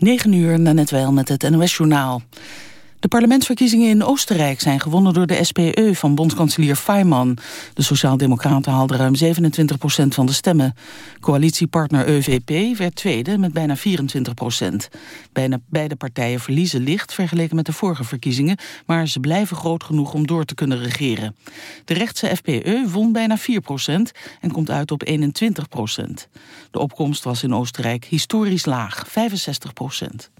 9 uur, net wel met het NOS-journaal. De parlementsverkiezingen in Oostenrijk zijn gewonnen door de SPE van bondskanselier Faymann. De Sociaaldemocraten haalden ruim 27 procent van de stemmen. Coalitiepartner EVP werd tweede met bijna 24 procent. Bijna beide partijen verliezen licht vergeleken met de vorige verkiezingen... maar ze blijven groot genoeg om door te kunnen regeren. De rechtse FPE won bijna 4 procent en komt uit op 21 procent. De opkomst was in Oostenrijk historisch laag, 65 procent.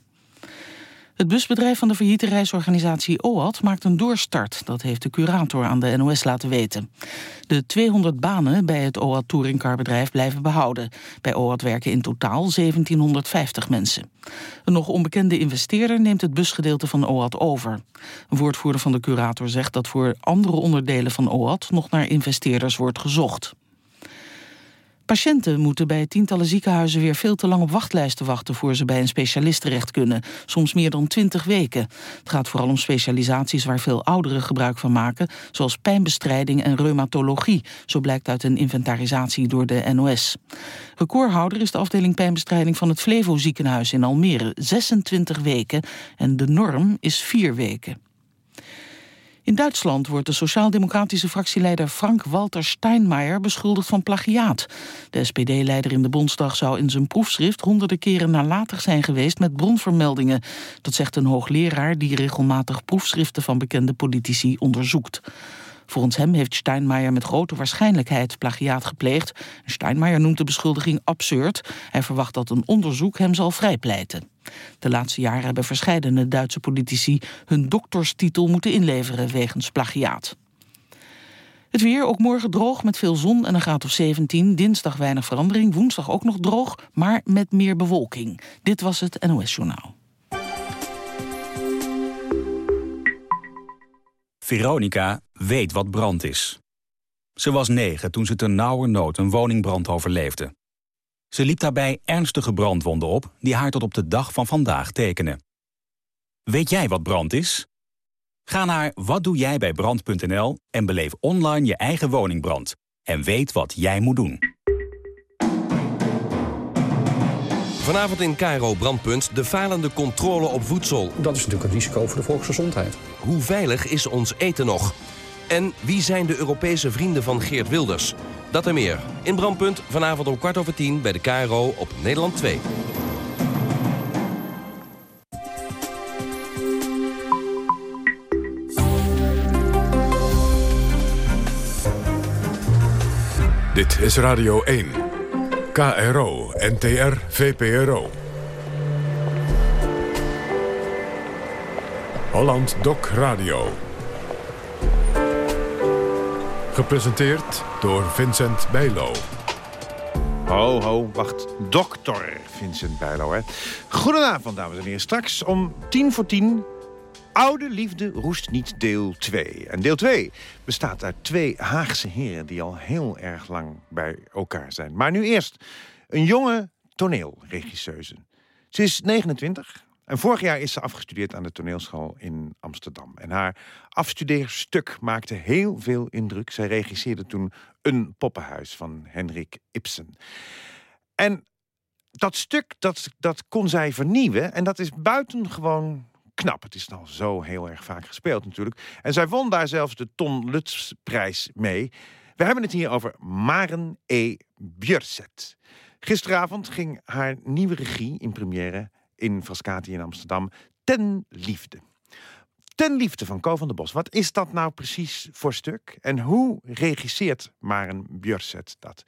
Het busbedrijf van de failliete reisorganisatie OAT maakt een doorstart. Dat heeft de curator aan de NOS laten weten. De 200 banen bij het OAT touringcarbedrijf blijven behouden. Bij OAT werken in totaal 1750 mensen. Een nog onbekende investeerder neemt het busgedeelte van OAT over. Een woordvoerder van de curator zegt dat voor andere onderdelen van OAT nog naar investeerders wordt gezocht. Patiënten moeten bij tientallen ziekenhuizen weer veel te lang op wachtlijsten wachten voor ze bij een specialist terecht kunnen, soms meer dan twintig weken. Het gaat vooral om specialisaties waar veel ouderen gebruik van maken, zoals pijnbestrijding en reumatologie, zo blijkt uit een inventarisatie door de NOS. Recordhouder is de afdeling pijnbestrijding van het Flevo ziekenhuis in Almere, 26 weken en de norm is vier weken. In Duitsland wordt de sociaal-democratische fractieleider Frank-Walter Steinmeier beschuldigd van plagiaat. De SPD-leider in de Bondsdag zou in zijn proefschrift honderden keren nalatig zijn geweest met bronvermeldingen. Dat zegt een hoogleraar die regelmatig proefschriften van bekende politici onderzoekt. Volgens hem heeft Steinmeier met grote waarschijnlijkheid plagiaat gepleegd. Steinmeier noemt de beschuldiging absurd. Hij verwacht dat een onderzoek hem zal vrijpleiten. De laatste jaren hebben verscheidene Duitse politici hun dokterstitel moeten inleveren wegens plagiaat. Het weer, ook morgen droog met veel zon en een graad of 17. Dinsdag weinig verandering, woensdag ook nog droog, maar met meer bewolking. Dit was het NOS Journaal. Veronica weet wat brand is. Ze was negen toen ze ten nauwe nood een woningbrand overleefde. Ze liep daarbij ernstige brandwonden op die haar tot op de dag van vandaag tekenen. Weet jij wat brand is? Ga naar watdoejijbijbrand.nl en beleef online je eigen woningbrand. En weet wat jij moet doen. Vanavond in Cairo Brandpunt de falende controle op voedsel. Dat is natuurlijk een risico voor de volksgezondheid. Hoe veilig is ons eten nog? En wie zijn de Europese vrienden van Geert Wilders? Dat en meer. In Brandpunt vanavond om kwart over tien bij de KRO op Nederland 2. Dit is Radio 1. KRO, NTR, VPRO. Holland Doc Radio. Gepresenteerd door Vincent Bijlo. Ho, ho, wacht. Dokter Vincent Bijlo, hè. Goedenavond, dames en heren. Straks om tien voor tien... Oude Liefde roest niet deel 2. En deel 2 bestaat uit twee Haagse heren... die al heel erg lang bij elkaar zijn. Maar nu eerst een jonge toneelregisseuse. Ze is 29, en vorig jaar is ze afgestudeerd aan de toneelschool in Amsterdam. En haar afstudeerstuk maakte heel veel indruk. Zij regisseerde toen Een poppenhuis van Henrik Ibsen. En dat stuk, dat, dat kon zij vernieuwen. En dat is buitengewoon knap. Het is al zo heel erg vaak gespeeld natuurlijk. En zij won daar zelfs de Ton Lutz-prijs mee. We hebben het hier over Maren E. Björset. Gisteravond ging haar nieuwe regie in première in Frascati in Amsterdam. Ten liefde. Ten liefde van Ko van der Bos. Wat is dat nou precies voor stuk? En hoe regisseert Maren Björset dat?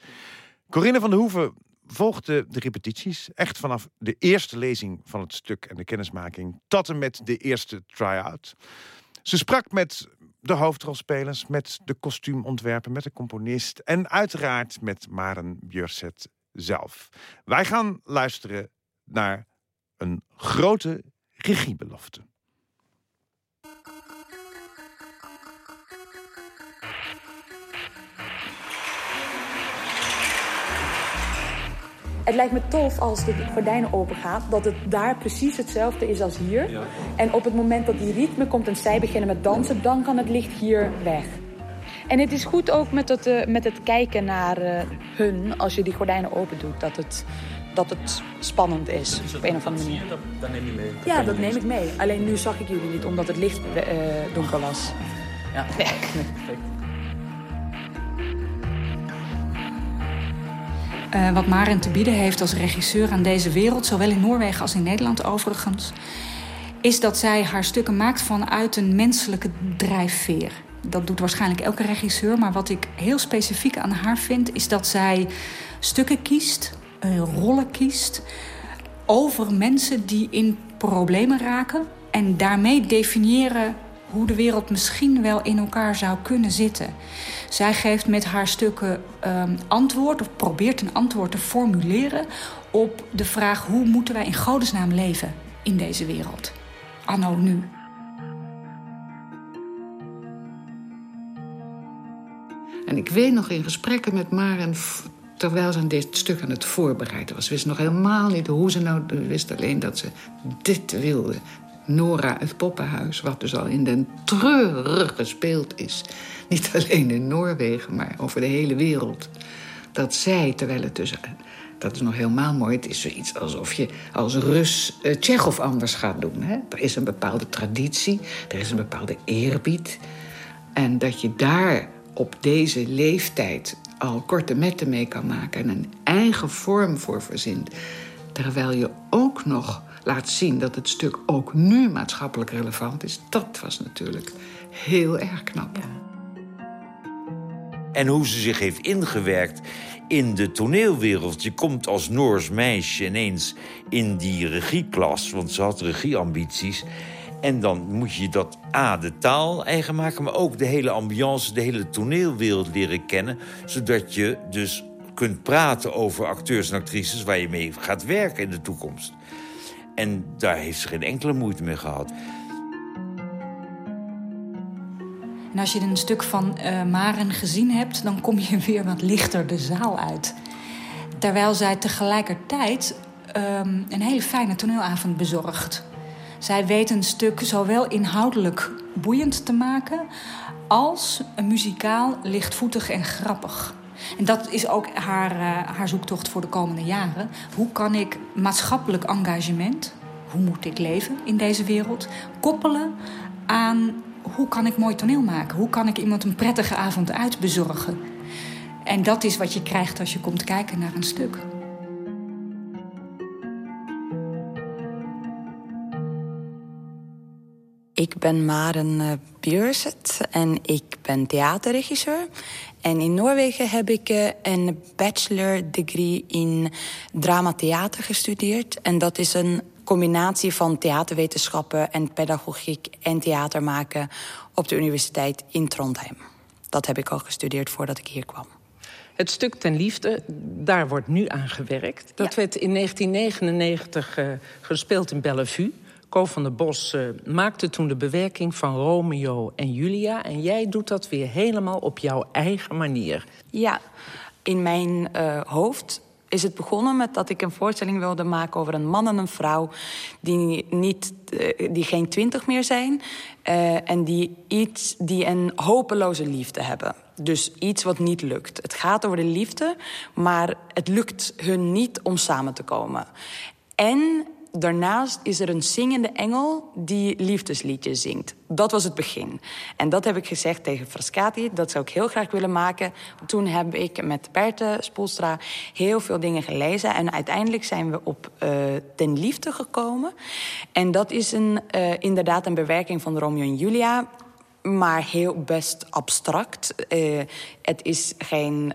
Corinne van der Hoeven volgde de repetities. Echt vanaf de eerste lezing van het stuk en de kennismaking... tot en met de eerste try-out. Ze sprak met de hoofdrolspelers, met de kostuumontwerper, met de componist... en uiteraard met Maren Björset zelf. Wij gaan luisteren naar een grote regiebelofte. Het lijkt me tof als de gordijnen open gaat, dat het daar precies hetzelfde is als hier. Ja. En op het moment dat die ritme komt en zij beginnen met dansen, dan kan het licht hier weg. En het is goed ook met het, uh, met het kijken naar uh, hun, als je die gordijnen open doet, dat het dat het spannend is. Op een of andere manier. Dat, neem je mee. ja, dat neem ik mee. Alleen nu zag ik jullie niet, omdat het licht uh, donker was. Ja, ja. perfect. Uh, wat Maren te bieden heeft als regisseur aan deze wereld, zowel in Noorwegen als in Nederland overigens, is dat zij haar stukken maakt vanuit een menselijke drijfveer. Dat doet waarschijnlijk elke regisseur, maar wat ik heel specifiek aan haar vind, is dat zij stukken kiest, uh, rollen kiest, over mensen die in problemen raken en daarmee definiëren hoe de wereld misschien wel in elkaar zou kunnen zitten. Zij geeft met haar stukken um, antwoord, of probeert een antwoord te formuleren op de vraag: hoe moeten wij in godesnaam leven in deze wereld? Anno nu. En ik weet nog in gesprekken met Maren, terwijl ze aan dit stuk aan het voorbereiden was, wist nog helemaal niet hoe ze nou. wist alleen dat ze dit wilde. Nora het Poppenhuis, wat dus al in den treurig gespeeld is. Niet alleen in Noorwegen, maar over de hele wereld. Dat zij, terwijl het dus... Dat is nog helemaal mooi. Het is zoiets alsof je als Rus uh, Tsjechov anders gaat doen. Hè? Er is een bepaalde traditie, er is een bepaalde eerbied. En dat je daar op deze leeftijd al korte metten mee kan maken... en een eigen vorm voor verzint. Terwijl je ook nog laat zien dat het stuk ook nu maatschappelijk relevant is. Dat was natuurlijk heel erg knap. En hoe ze zich heeft ingewerkt in de toneelwereld. Je komt als Noors meisje ineens in die regieklas, want ze had regieambities. En dan moet je dat A, de taal eigen maken... maar ook de hele ambiance, de hele toneelwereld leren kennen... zodat je dus kunt praten over acteurs en actrices... waar je mee gaat werken in de toekomst. En daar heeft ze geen enkele moeite mee gehad. En als je een stuk van uh, Maren gezien hebt, dan kom je weer wat lichter de zaal uit. Terwijl zij tegelijkertijd um, een hele fijne toneelavond bezorgt. Zij weet een stuk zowel inhoudelijk boeiend te maken als muzikaal lichtvoetig en grappig. En dat is ook haar, uh, haar zoektocht voor de komende jaren. Hoe kan ik maatschappelijk engagement, hoe moet ik leven in deze wereld, koppelen aan hoe kan ik mooi toneel maken? Hoe kan ik iemand een prettige avond uitbezorgen? En dat is wat je krijgt als je komt kijken naar een stuk. Ik ben Maren eh, Björset en ik ben theaterregisseur. En in Noorwegen heb ik eh, een bachelor degree in dramatheater gestudeerd. En dat is een combinatie van theaterwetenschappen en pedagogiek en theater maken op de universiteit in Trondheim. Dat heb ik al gestudeerd voordat ik hier kwam. Het stuk Ten Liefde, daar wordt nu aan gewerkt. Dat werd in 1999 uh, gespeeld in Bellevue. Ko van der Bos uh, maakte toen de bewerking van Romeo en Julia. En jij doet dat weer helemaal op jouw eigen manier. Ja, in mijn uh, hoofd is het begonnen met dat ik een voorstelling wilde maken over een man en een vrouw die, niet, uh, die geen twintig meer zijn en die, iets, die een hopeloze liefde hebben. Dus iets wat niet lukt. Het gaat over de liefde, maar het lukt hun niet om samen te komen. En daarnaast is er een zingende engel die liefdesliedjes zingt. Dat was het begin. En dat heb ik gezegd tegen Frascati. Dat zou ik heel graag willen maken. Toen heb ik met Berthe Spoelstra heel veel dingen gelezen. En uiteindelijk zijn we op uh, Ten Liefde gekomen. En dat is een, uh, inderdaad een bewerking van Romeo en Julia maar heel best abstract. Uh, het is geen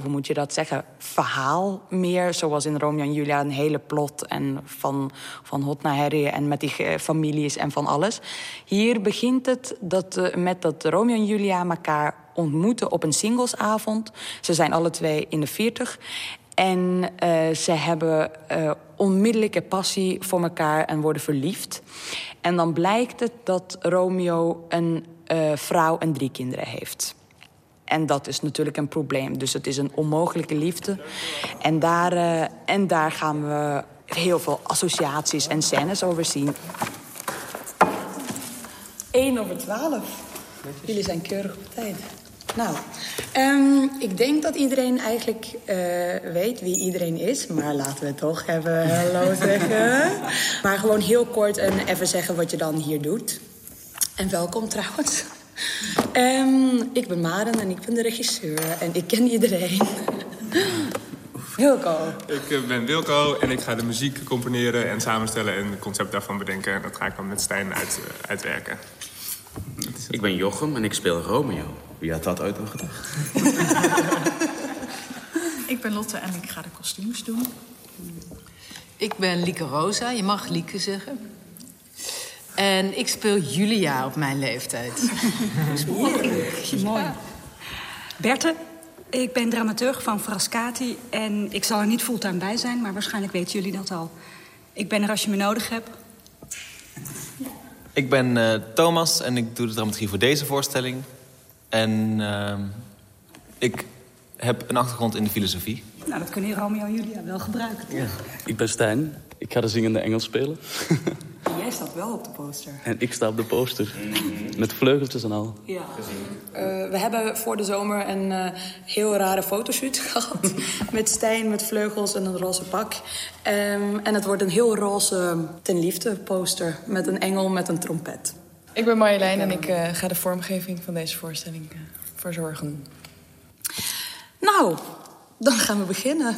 hoe moet je dat zeggen, verhaal meer. Zoals in Romeo en Julia een hele plot en van, van hot naar herrie en met die families en van alles. Hier begint het dat, uh, met dat Romeo en Julia elkaar ontmoeten op een singlesavond. Ze zijn alle twee in de veertig. En uh, ze hebben onmiddellijke passie voor elkaar en worden verliefd. En dan blijkt het dat Romeo een vrouw en drie kinderen heeft. En dat is natuurlijk een probleem. Dus het is een onmogelijke liefde. En daar, uh, en daar gaan we heel veel associaties en scènes over zien. 1 over 12. Jullie zijn keurig op tijd. Nou, um, ik denk dat iedereen eigenlijk uh, weet wie iedereen is. Maar laten we toch even hallo zeggen. Maar gewoon heel kort en even zeggen wat je dan hier doet. En welkom trouwens. Um, ik ben Maren en ik ben de regisseur. En ik ken iedereen. Wilco. Ik eh, ben Wilco en ik ga de muziek componeren en samenstellen... en het concept daarvan bedenken. En dat ga ik dan met Stijn uit, uh, uitwerken. Ik ben Jochem en ik speel Romeo. Wie had dat ooit al gedacht? ik ben Lotte en ik ga de kostuums doen. Ik ben Lieke Rosa, je mag Lieke zeggen. En ik speel Julia op mijn leeftijd. Mooi. Berthe, ik ben dramaturg van Frascati... en ik zal er niet fulltime bij zijn, maar waarschijnlijk weten jullie dat al. Ik ben er als je me nodig hebt. Ik ben uh, Thomas en ik doe de dramaturgie voor deze voorstelling. En uh, ik heb een achtergrond in de filosofie. Nou, dat kunnen Romeo en Julia wel gebruiken. Ja. Ik ben Stijn. Ik ga de zingende Engels spelen. Jij staat wel op de poster. En ik sta op de poster. Met vleugeltjes en al. Ja. Uh, we hebben voor de zomer een uh, heel rare fotoshoot gehad. met Stijn, met vleugels en een roze pak. Um, en het wordt een heel roze ten liefde poster. Met een engel met een trompet. Ik ben Marjolein en ik uh, ga de vormgeving van deze voorstelling verzorgen. Nou, dan gaan we beginnen.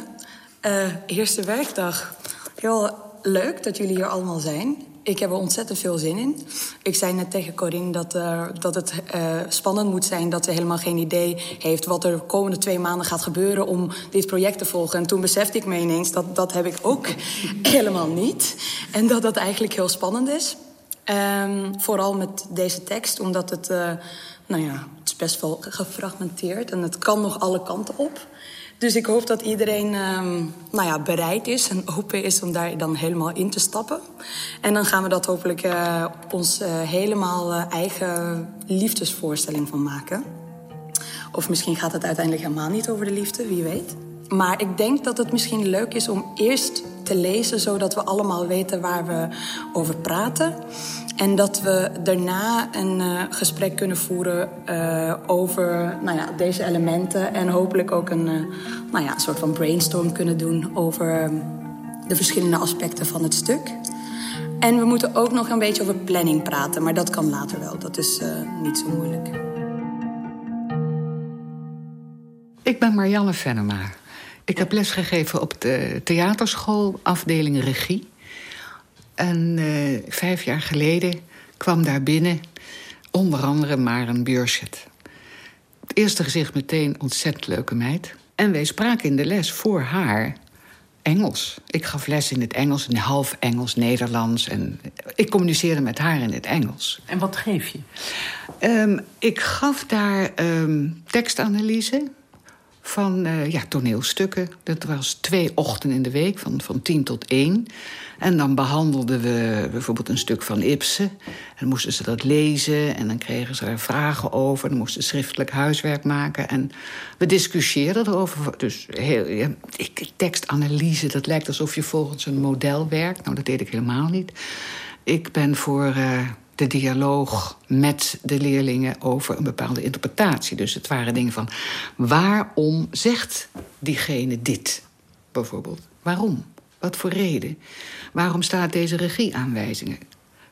eerste werkdag. Heel leuk dat jullie hier allemaal zijn. Ik heb er ontzettend veel zin in. Ik zei net tegen Corinne dat, uh, dat het uh, spannend moet zijn... dat ze helemaal geen idee heeft wat er de komende twee maanden gaat gebeuren... om dit project te volgen. En toen besefte ik me ineens dat dat heb ik ook helemaal niet. En dat dat eigenlijk heel spannend is. Um, vooral met deze tekst, omdat het... Uh, nou ja, het is best wel gefragmenteerd en het kan nog alle kanten op. Dus ik hoop dat iedereen um, nou ja, bereid is en open is om daar dan helemaal in te stappen. En dan gaan we dat hopelijk uh, ons uh, helemaal uh, eigen liefdesvoorstelling van maken. Of misschien gaat het uiteindelijk helemaal niet over de liefde, wie weet. Maar ik denk dat het misschien leuk is om eerst te lezen... zodat we allemaal weten waar we over praten. En dat we daarna een uh, gesprek kunnen voeren uh, over nou ja, deze elementen. En hopelijk ook een, uh, nou ja, soort van brainstorm kunnen doen over de verschillende aspecten van het stuk. En we moeten ook nog een beetje over planning praten, maar dat kan later wel. Dat is niet zo moeilijk. Ik ben Marianne Venema. Ik heb lesgegeven op de theaterschool, afdeling regie. En uh, vijf jaar geleden kwam daar binnen onder andere Maren Björschet. Het eerste gezicht meteen ontzettend leuke meid. En wij spraken in de les voor haar Engels. Ik gaf les in het Engels, in half Engels, Nederlands. En ik communiceerde met haar in het Engels. En wat geef je? Um, ik gaf daar um, tekstanalyse van uh, ja, toneelstukken. Dat was twee ochtenden in de week, van, van tien tot één. En dan behandelden we bijvoorbeeld een stuk van Ibsen. En moesten ze dat lezen en dan kregen ze er vragen over. Dan moesten ze schriftelijk huiswerk maken. En we discussieerden erover. Dus heel, ja, tekstanalyse, dat lijkt alsof je volgens een model werkt. Nou, dat deed ik helemaal niet. Ik ben voor... Uh, de dialoog met de leerlingen over een bepaalde interpretatie. Dus het waren dingen van waarom zegt diegene dit, bijvoorbeeld? Waarom? Wat voor reden? Waarom staat deze regieaanwijzingen?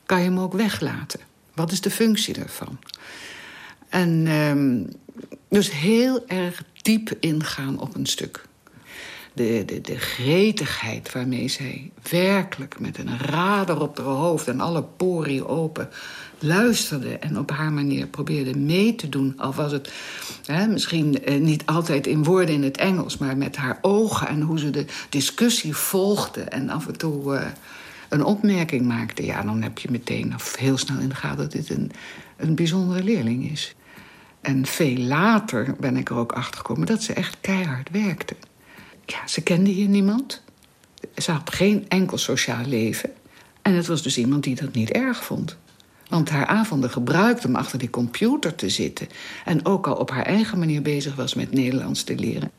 Kan je hem ook weglaten? Wat is de functie daarvan? En um, dus heel erg diep ingaan op een stuk. De, de, de gretigheid waarmee zij werkelijk met een rader op haar hoofd en alle poriën open luisterde en op haar manier probeerde mee te doen. Al was het hè, misschien eh, niet altijd in woorden in het Engels, maar met haar ogen en hoe ze de discussie volgde en af en toe uh, een opmerking maakte. Ja, dan heb je meteen of heel snel in de gaten dat dit een, een bijzondere leerling is. En veel later ben ik er ook achter gekomen dat ze echt keihard werkte. Ze kende hier niemand. Ze had geen enkel sociaal leven. En het was dus iemand die dat niet erg vond. Want haar avonden gebruikte om achter die computer te zitten. En ook al op haar eigen manier bezig was met Nederlands te leren.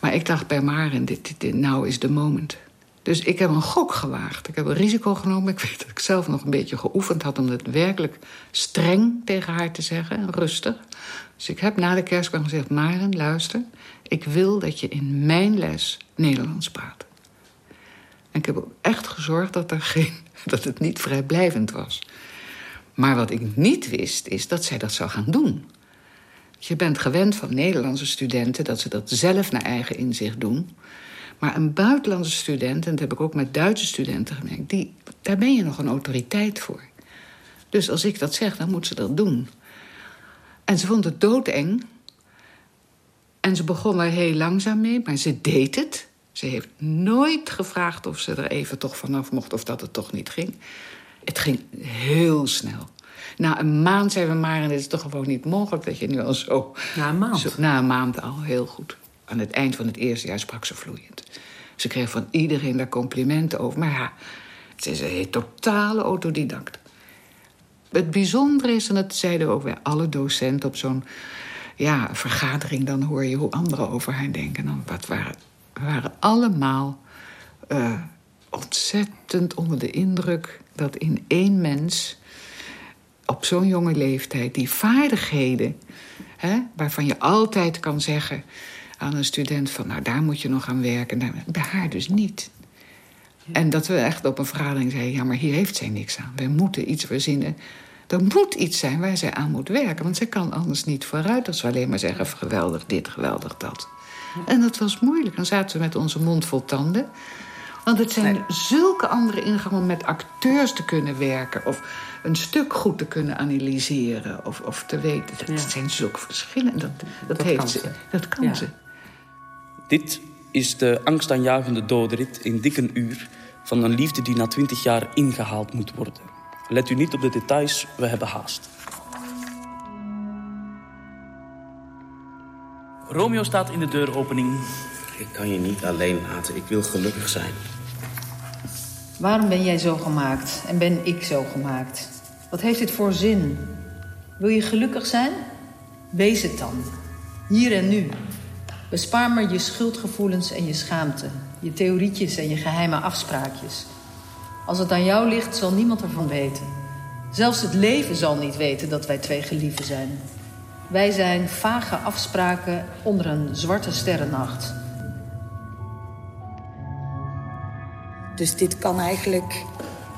Maar ik dacht bij Maren, dit, dit, now is the moment. Dus ik heb een gok gewaagd. Ik heb een risico genomen. Ik weet dat ik zelf nog een beetje geoefend had om het werkelijk streng tegen haar te zeggen. Rustig. Dus ik heb na de kerstkwam gezegd: Maren, luister. Ik wil dat je in mijn les Nederlands praat. En ik heb ook echt gezorgd dat, er geen, dat het niet vrijblijvend was. Maar wat ik niet wist, is dat zij dat zou gaan doen. Je bent gewend van Nederlandse studenten dat ze dat zelf naar eigen inzicht doen. Maar een buitenlandse student, en dat heb ik ook met Duitse studenten gemerkt, die, daar ben je nog een autoriteit voor. Dus als ik dat zeg, dan moet ze dat doen. En ze vond het doodeng. En ze begon er heel langzaam mee, maar ze deed het. Ze heeft nooit gevraagd of ze er even toch vanaf mocht of dat het toch niet ging. Het ging heel snel. Na een maand zijn we maar, en het is toch gewoon niet mogelijk dat je nu al zo. Na een maand? Zo, na een maand al, heel goed. Aan het eind van het eerste jaar sprak ze vloeiend. Ze kreeg van iedereen daar complimenten over. Maar ja, ze is een totale autodidact. Het bijzondere is, en dat zeiden ook weer alle docenten op zo'n ja, vergadering... dan hoor je hoe anderen over haar denken. Dan, wat waren, we waren allemaal uh, ontzettend onder de indruk... dat in één mens op zo'n jonge leeftijd die vaardigheden... Hè, waarvan je altijd kan zeggen aan een student van... nou, daar moet je nog aan werken. Bij haar dus niet. En dat we echt op een vergadering zeiden... ja, maar hier heeft zij niks aan. Wij moeten iets verzinnen. Er moet iets zijn waar zij aan moet werken. Want zij kan anders niet vooruit als we alleen maar zeggen... geweldig dit, geweldig dat. En dat was moeilijk. Dan zaten we met onze mond vol tanden. Want het zijn zulke andere ingangen om met acteurs te kunnen werken... of een stuk goed te kunnen analyseren of, of te weten. Het zijn zulke verschillen. Dat, dat, Dat heeft kan ze. ze. Dat kan Ja. ze. Dit is de angstaanjagende dodenrit in dikke uur van een liefde die na twintig jaar ingehaald moet worden. Let u niet op de details, we hebben haast. Romeo staat in de deuropening. Ik kan je niet alleen laten. Ik wil gelukkig zijn. Waarom ben jij zo gemaakt en ben ik zo gemaakt? Wat heeft dit voor zin? Wil je gelukkig zijn? Wees het dan. Hier en nu. Bespaar maar je schuldgevoelens en je schaamte. Je theorietjes en je geheime afspraakjes. Als het aan jou ligt, zal niemand ervan weten. Zelfs het leven zal niet weten dat wij twee gelieven zijn. Wij zijn vage afspraken onder een zwarte sterrennacht. Dus dit kan eigenlijk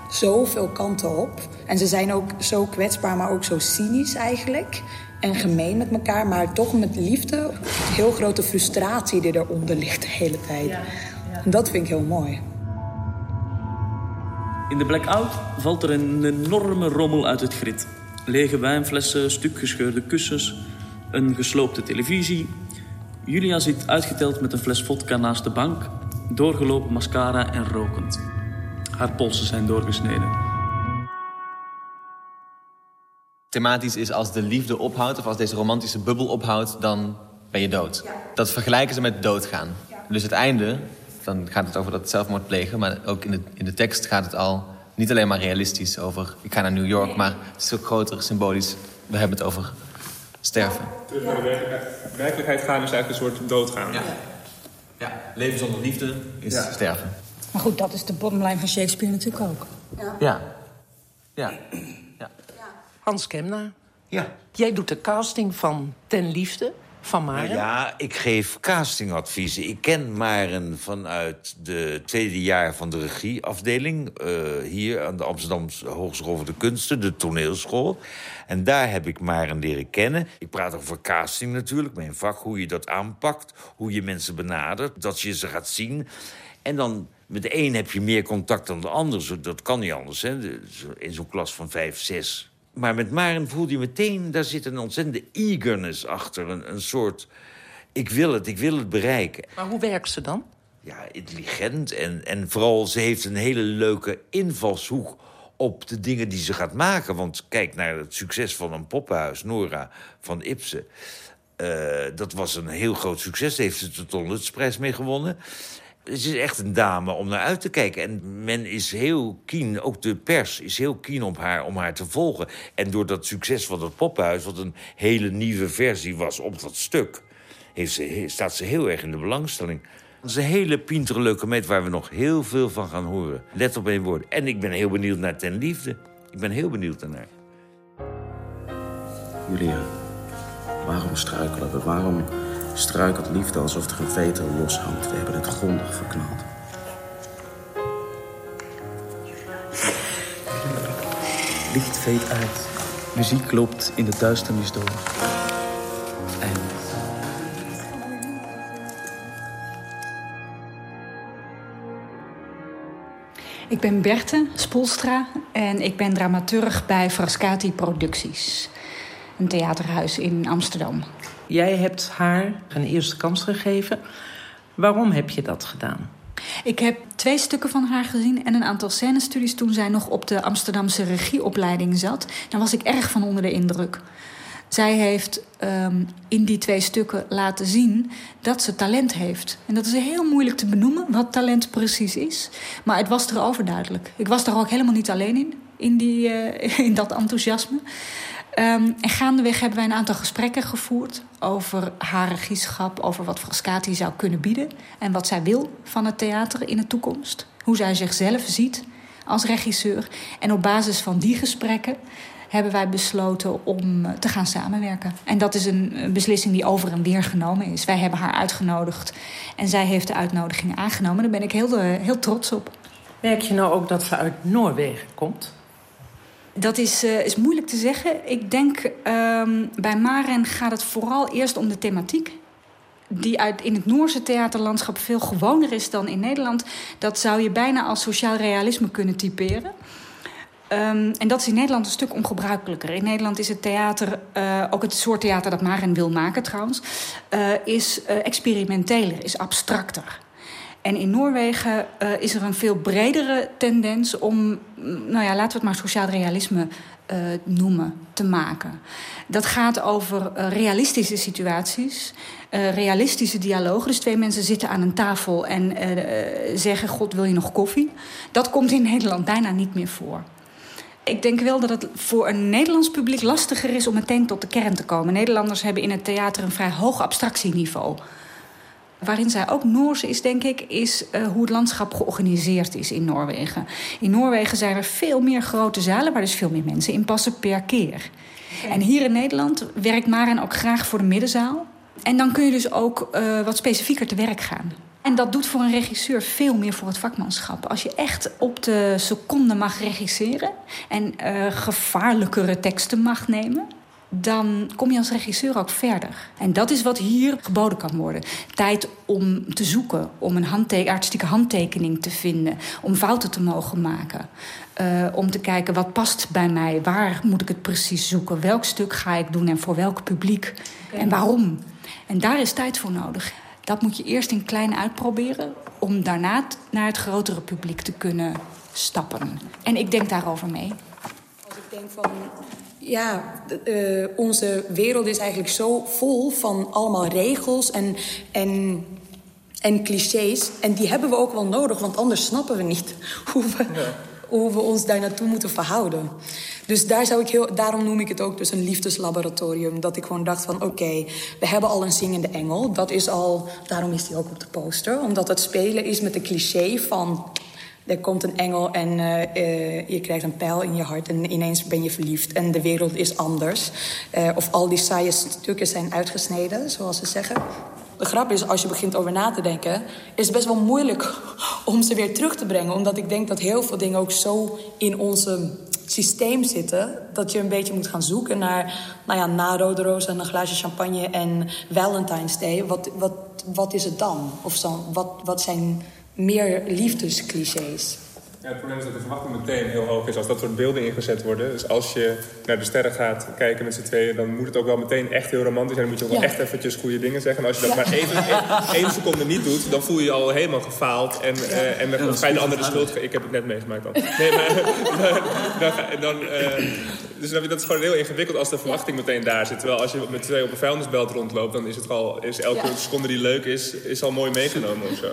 zoveel kanten op. En ze zijn ook zo kwetsbaar, maar ook zo cynisch eigenlijk. En gemeen met elkaar, maar toch met liefde. Heel grote frustratie die eronder ligt de hele tijd. En dat vind ik heel mooi. In de blackout valt er een enorme rommel uit het grid. Lege wijnflessen, stukgescheurde kussens, een gesloopte televisie. Julia zit uitgeteld met een fles vodka naast de bank, doorgelopen mascara en rokend. Haar polsen zijn doorgesneden. Thematisch is als de liefde ophoudt, of als deze romantische bubbel ophoudt, dan ben je dood. Dat vergelijken ze met doodgaan. Dus het einde, dan gaat het over dat zelfmoord plegen, maar ook in de, in de tekst gaat het al niet alleen maar realistisch over ik ga naar New York, maar het is ook groter, symbolisch. We hebben het over sterven. Terug naar de werkelijkheid, werkelijkheid gaan is eigenlijk een soort doodgaan. Ja. Ja, leven zonder liefde is Ja. sterven. Maar goed, dat is de bottomline van Shakespeare natuurlijk ook. Ja. Ja. Hans Kemna. Ja. Jij doet de casting van Ten Liefde van Maren. Nou ja, ik geef castingadviezen. Ik ken Maren vanuit de tweede jaar van de regieafdeling... eh, hier aan de Amsterdamse Hogeschool voor de Kunsten, de toneelschool. En daar heb ik Maren leren kennen. Ik praat over casting natuurlijk, mijn vak, hoe je dat aanpakt... hoe je mensen benadert, dat je ze gaat zien. En dan met de een heb je meer contact dan de ander. Zo- Dat kan niet anders, hè? In zo'n klas van vijf, zes... Maar met Maren voelde je meteen, daar zit een ontzettende eagerness achter. Een, een soort, ik wil het, ik wil het bereiken. Maar hoe werkt ze dan? Ja, intelligent en, en vooral ze heeft een hele leuke invalshoek op de dingen die ze gaat maken. Want kijk naar het succes van een poppenhuis, Nora van Ibsen. Eh, dat was een heel groot succes. Daar heeft ze de Ton mee gewonnen. Ze is echt een dame om naar uit te kijken. En men is heel keen, ook de pers is heel keen op haar, om haar te volgen. En door dat succes van het poppenhuis, wat een hele nieuwe versie was op dat stuk... Staat ze heel erg in de belangstelling. Dat is een hele pinterleuke met waar we nog heel veel van gaan horen. Let op één woord. En ik ben heel benieuwd naar Ten Liefde. Ik ben heel benieuwd daarnaar. Julia, waarom struikelen we? Waarom struikelt liefde alsof er een veter loshangt? We hebben het grondig verknald. Licht veet uit. Muziek loopt in de duisternis door. En Ik ben Berthe Spoelstra en ik ben dramaturg bij Frascati Producties. Een theaterhuis in Amsterdam. Jij hebt haar een eerste kans gegeven. Waarom heb je dat gedaan? Ik heb twee stukken van haar gezien en een aantal scènestudies toen zij nog op de Amsterdamse regieopleiding zat. Daar was ik erg van onder de indruk. Zij heeft um, in die twee stukken laten zien dat ze talent heeft. En dat is heel moeilijk te benoemen, wat talent precies is. Maar het was er overduidelijk. Ik was daar ook helemaal niet alleen in, in, die, uh, in dat enthousiasme. Um, en gaandeweg hebben wij een aantal gesprekken gevoerd over haar regieschap, over wat Frascati zou kunnen bieden en wat zij wil van het theater in de toekomst. Hoe zij zichzelf ziet als regisseur. En op basis van die gesprekken hebben wij besloten om te gaan samenwerken. En dat is een beslissing die over en weer genomen is. Wij hebben haar uitgenodigd en zij heeft de uitnodiging aangenomen. Daar ben ik heel, heel trots op. Merk je nou ook dat ze uit Noorwegen komt? Dat is, uh, is moeilijk te zeggen. Ik denk um, bij Maren gaat het vooral eerst om de thematiek. Die uit, in het Noorse theaterlandschap veel gewoner is dan in Nederland. Dat zou je bijna als sociaal realisme kunnen typeren. Um, en dat is in Nederland een stuk ongebruikelijker. In Nederland is het theater, uh, ook het soort theater dat Maren wil maken trouwens, uh, is experimenteler, is abstracter. En in Noorwegen uh, is er een veel bredere tendens om, nou ja, laten we het maar sociaal realisme uh, noemen, te maken. Dat gaat over uh, realistische situaties, realistische dialogen. Dus twee mensen zitten aan een tafel en zeggen: God, wil je nog koffie? Dat komt in Nederland bijna niet meer voor. Ik denk wel dat het voor een Nederlands publiek lastiger is om meteen tot de kern te komen. Nederlanders hebben in het theater een vrij hoog abstractieniveau. Waarin zij ook Noors is, denk ik, is uh, hoe het landschap georganiseerd is in Noorwegen. In Noorwegen zijn er veel meer grote zalen waar dus veel meer mensen in passen per keer. Okay. En hier in Nederland werkt Maren ook graag voor de middenzaal. En dan kun je dus ook uh, wat specifieker te werk gaan. En dat doet voor een regisseur veel meer voor het vakmanschap. Als je echt op de seconde mag regisseren en uh, gevaarlijkere teksten mag nemen, dan kom je als regisseur ook verder. En dat is wat hier geboden kan worden. Tijd om te zoeken, om een handteken, artistieke handtekening te vinden, om fouten te mogen maken. Uh, om te kijken wat past bij mij, waar moet ik het precies zoeken, welk stuk ga ik doen en voor welk publiek okay. en waarom. En daar is tijd voor nodig. Dat moet je eerst in klein uitproberen, om daarna naar het grotere publiek te kunnen stappen. En ik denk daarover mee. Als ik denk van ja, uh, onze wereld is eigenlijk zo vol van allemaal regels en, en, en clichés. En die hebben we ook wel nodig, want anders snappen we niet hoe we, hoe we ons daar naartoe moeten verhouden. Dus daar zou ik heel, daarom noem ik het ook dus een liefdeslaboratorium. Dat ik gewoon dacht van oké, okay, we hebben al een zingende engel. Dat is al, daarom is die ook op de poster. Omdat het spelen is met de cliché van er komt een engel en uh, uh, je krijgt een pijl in je hart en ineens ben je verliefd en de wereld is anders. Uh, of al die saaie stukken zijn uitgesneden, zoals ze zeggen. De grap is, als je begint over na te denken, is het best wel moeilijk om ze weer terug te brengen. Omdat ik denk dat heel veel dingen ook zo in onze systeem zitten... dat je een beetje moet gaan zoeken naar, nou ja, na Rode Roos en een glaasje champagne en Valentine's Day. Wat, wat, wat is het dan? Of zo, wat, wat zijn meer liefdesclichés. Ja, het probleem is dat de verwachting meteen heel hoog is als dat soort beelden ingezet worden. Dus als je naar de sterren gaat kijken met z'n tweeën, dan moet het ook wel meteen echt heel romantisch zijn. Dan moet je ook ja. wel echt eventjes goede dingen zeggen. En als je dat ja. maar even één seconde niet doet, dan voel je je al helemaal gefaald. En, ja. uh, en dan ja, ga je de andere de schuld Ik heb het net meegemaakt dan. Nee, maar dan, dan, uh, dus dat is gewoon heel ingewikkeld als de verwachting meteen daar zit. Terwijl als je met twee op een vuilnisbelt rondloopt, dan is het al, is elke seconde die leuk is, is al mooi meegenomen of zo.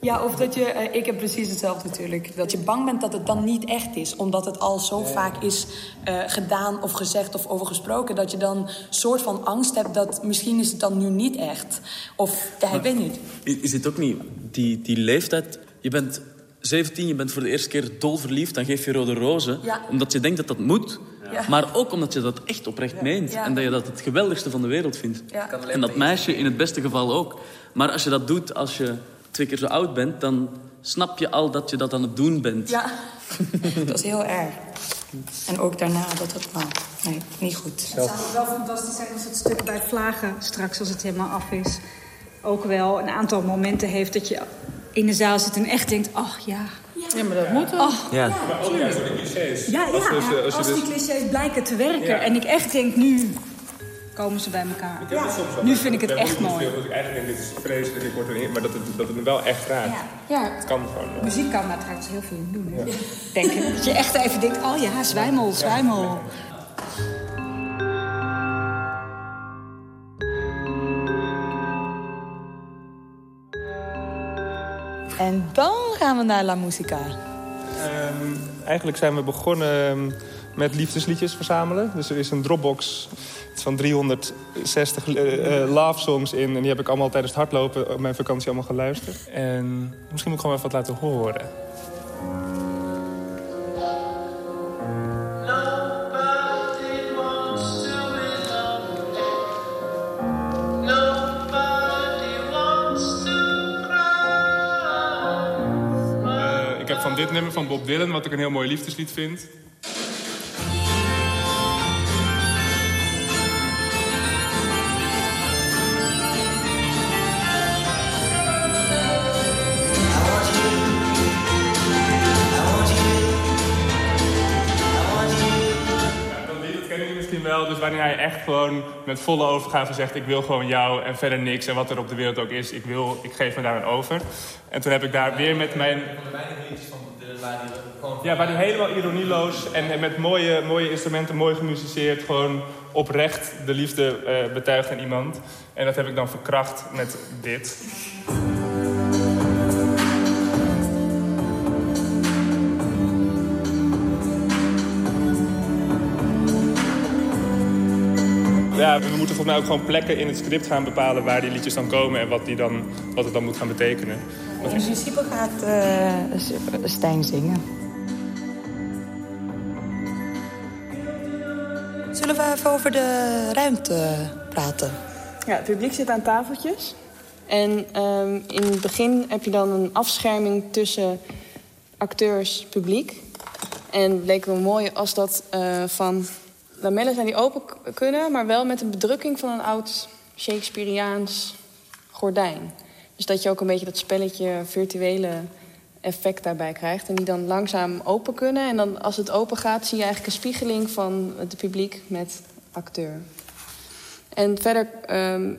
Ja, of dat je... eh, ik heb precies hetzelfde natuurlijk. Dat je bang bent dat het dan niet echt is. Omdat het al zo vaak is eh, gedaan of gezegd of over gesproken. Dat je dan soort van angst hebt dat misschien is het dan nu niet echt. Of, ja, ik weet niet. Is, het ook niet die, die leeftijd? Je bent 17, je bent voor de eerste keer dol verliefd, dan geef je rode rozen. Ja. Omdat je denkt dat dat moet. Ja. Maar ook omdat je dat echt oprecht meent. Ja. En dat je dat het geweldigste van de wereld vindt. En dat meisje in het beste geval ook. Maar als je dat doet als je twee keer zo oud bent... dan snap je al dat je dat aan het doen bent. Ja, dat is heel erg. En ook daarna dat het... Nou, nee, niet goed. Het zou wel fantastisch zijn als het stuk bij Vlagen straks, als het helemaal af is, ook wel een aantal momenten heeft dat je in de zaal zit en echt denkt: ach ja. Ja, maar dat moet Oh, Ja. Maar ook juist door de clichés. ja, ja. Als, dus, eh, als je als dus- die clichés blijken te werken. Ja. En ik echt denk: nu komen ze bij elkaar. Ik heb het soms wel Nu vind ik het echt mooi. veel, Dat ik eigenlijk denk, dit is vreselijk, ik word erin. Maar dat het, dat het me wel echt raakt. Ja. Het kan gewoon. Muziek kan daar trouwens heel veel in doen. Denk ik. Dat je echt even denkt: oh ja, zwijmel, zwijmel. En dan gaan we naar La Musica. Ehm, eigenlijk zijn we begonnen ehm, met liefdesliedjes verzamelen. Dus er is een Dropbox van 360 eh, eh, love songs in. En die heb ik allemaal tijdens het hardlopen op mijn vakantie allemaal geluisterd. En misschien moet ik gewoon even wat laten horen. Eh, ik heb van dit nummer van Bob Dylan, wat ik een heel mooi liefdeslied vind. Dus wanneer hij echt gewoon met volle overgave zegt... ik wil gewoon jou en verder niks. En wat er op de wereld ook is, ik, wil, ik geef me daar aan over. En toen heb ik daar weer met mijn... Ja, waar hij helemaal ironieloos en met mooie, mooie instrumenten, mooi gemusiceerd... gewoon oprecht de liefde eh, betuigt aan iemand. En dat heb ik dan verkracht met dit. Ja, we moeten volgens mij ook gewoon plekken in het script gaan bepalen... waar die liedjes dan komen en wat, die dan, wat het dan moet gaan betekenen. In principe gaat eh, Stijn zingen. Zullen we even over de ruimte praten? Ja, het publiek zit aan tafeltjes. En ehm, in het begin heb je dan een afscherming tussen acteurs publiek. En het leek me mooi als dat eh, van lamellen zijn die open kunnen... maar wel met een bedrukking van een oud Shakespeareaans gordijn. Dus dat je ook een beetje dat spelletje virtuele effect daarbij krijgt. En die dan langzaam open kunnen. En dan als het open gaat zie je eigenlijk een spiegeling van het publiek met acteur. En verder ehm,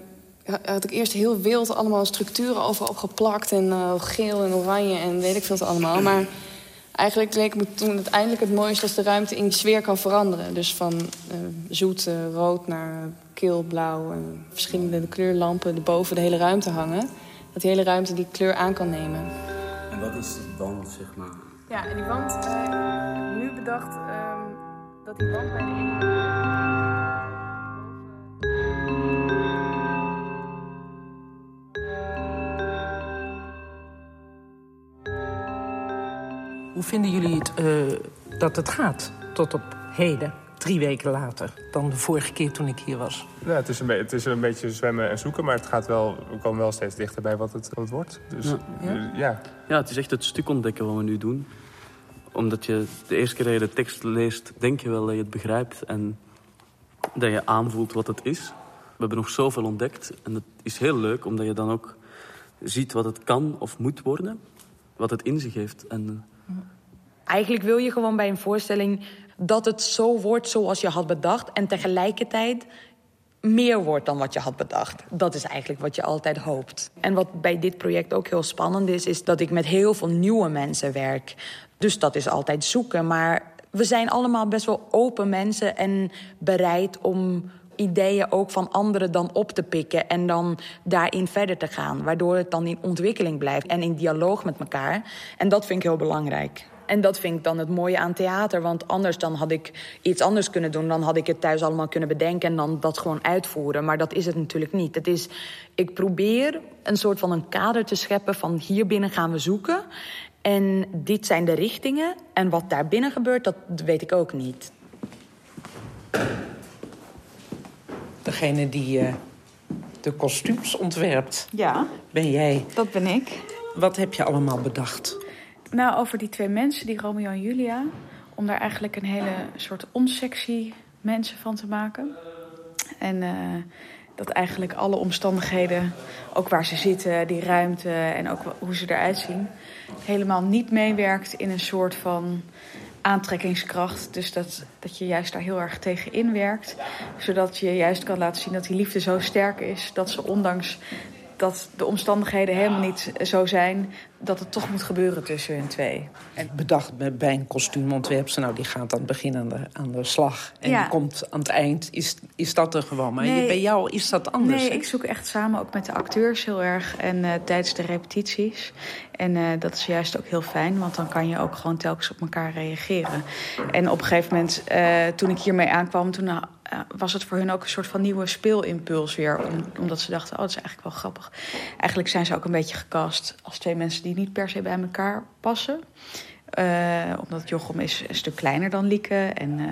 had ik eerst heel wild allemaal structuren overal geplakt. En eh, geel en oranje en weet ik veel wat allemaal. Maar eigenlijk leek me toen uiteindelijk het mooiste als de ruimte in sfeer kan veranderen. Dus van eh, zoet eh, rood naar kil blauw. En verschillende kleurlampen boven de hele ruimte hangen. Dat die hele ruimte die kleur aan kan nemen. En wat is die band, zeg maar? Ja, en die wand, eh, nu bedacht ehm, dat die wand bij de ingang... Hoe vinden jullie het eh, dat het gaat tot op heden, drie weken later, dan de vorige keer toen ik hier was? Ja, het, is een het is een beetje zwemmen en zoeken, maar het gaat wel, we komen wel steeds dichter bij wat het, wat het wordt. Dus Ja. ja. ja. Ja, het is echt het stuk ontdekken wat we nu doen. Omdat je de eerste keer dat je de tekst leest, denk je wel dat je het begrijpt en dat je aanvoelt wat het is. We hebben nog zoveel ontdekt en dat is heel leuk, omdat je dan ook ziet wat het kan of moet worden, wat het in zich heeft. En Eigenlijk wil je gewoon bij een voorstelling dat het zo wordt zoals je had bedacht. En tegelijkertijd meer wordt dan wat je had bedacht. Dat is eigenlijk wat je altijd hoopt. En wat bij dit project ook heel spannend is, is dat ik met heel veel nieuwe mensen werk. Dus dat is altijd zoeken. Maar we zijn allemaal best wel open mensen en bereid om ideeën ook van anderen dan op te pikken en dan daarin verder te gaan. Waardoor het dan in ontwikkeling blijft en in dialoog met elkaar. En dat vind ik heel belangrijk. En dat vind ik dan het mooie aan theater. Want anders dan had ik iets anders kunnen doen. Dan had ik het thuis allemaal kunnen bedenken en dan dat gewoon uitvoeren. Maar dat is het natuurlijk niet. Het is, ik probeer een soort van een kader te scheppen van hier binnen gaan we zoeken. En dit zijn de richtingen. En wat daar binnen gebeurt, dat weet ik ook niet. Degene die uh, de kostuums ontwerpt. Ja. Ben jij. Dat ben ik. Wat heb je allemaal bedacht? Nou, over die twee mensen, die Romeo en Julia. Om daar eigenlijk een hele soort onsexy mensen van te maken. En uh, dat eigenlijk alle omstandigheden, ook waar ze zitten, die ruimte en ook hoe ze eruit zien, helemaal niet meewerkt in een soort van aantrekkingskracht. Dus dat, dat je juist daar heel erg tegen inwerkt. Zodat je juist kan laten zien dat die liefde zo sterk is dat ze ondanks dat de omstandigheden helemaal niet zo zijn dat het toch moet gebeuren tussen hun twee. En bedacht bij een kostuumontwerpster, nou die gaat dan beginnen aan de, aan de slag. En Ja. die komt aan het eind, is, is dat er gewoon. Maar Nee. bij jou is dat anders. Nee, hè? ik zoek echt samen ook met de acteurs heel erg. En eh, tijdens de repetities. En eh, dat is juist ook heel fijn, want dan kan je ook gewoon telkens op elkaar reageren. En op een gegeven moment, eh, toen ik hiermee aankwam, toen eh, was het voor hun ook een soort van nieuwe speelimpuls weer. Om- omdat ze dachten, oh, dat is eigenlijk wel grappig. Eigenlijk zijn ze ook een beetje gecast als twee mensen die niet per se bij elkaar passen. Eh, omdat Jochem is een stuk kleiner dan Lieke en eh,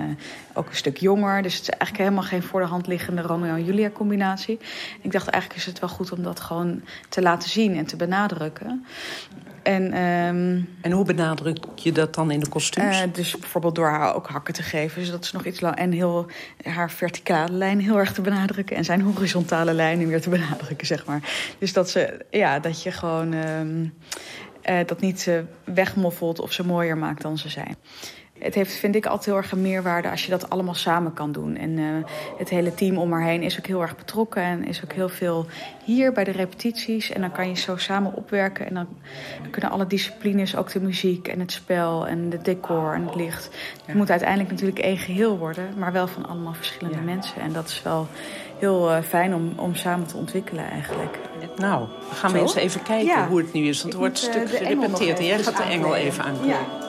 ook een stuk jonger. Dus het is eigenlijk helemaal geen voor de hand liggende Romeo en Julia combinatie. Ik dacht eigenlijk is het wel goed om dat gewoon te laten zien en te benadrukken. En, ehm, en hoe benadruk je dat dan in de kostuums? Eh, dus bijvoorbeeld door haar ook hakken te geven, zodat ze nog iets lang en heel haar verticale lijn heel erg te benadrukken en zijn horizontale lijnen weer te benadrukken, zeg maar. Dus dat ze, ja, dat je gewoon ehm, eh, dat niet eh, wegmoffelt of ze mooier maakt dan ze zijn. Het heeft, vind ik, altijd heel erg een meerwaarde als je dat allemaal samen kan doen. En eh, het hele team om haar heen is ook heel erg betrokken en is ook heel veel hier bij de repetities. En dan kan je zo samen opwerken en dan kunnen alle disciplines, ook de muziek en het spel en het decor en het licht. Het moet uiteindelijk natuurlijk één geheel worden, maar wel van allemaal verschillende mensen. En dat is wel heel eh, fijn om, om samen te ontwikkelen eigenlijk. Nou, gaan we Zo? eens even kijken Ja. hoe het nu is. Want er wordt een eh, stuk gerepeteerd. En jij gaat de engel even aankleden. Ja.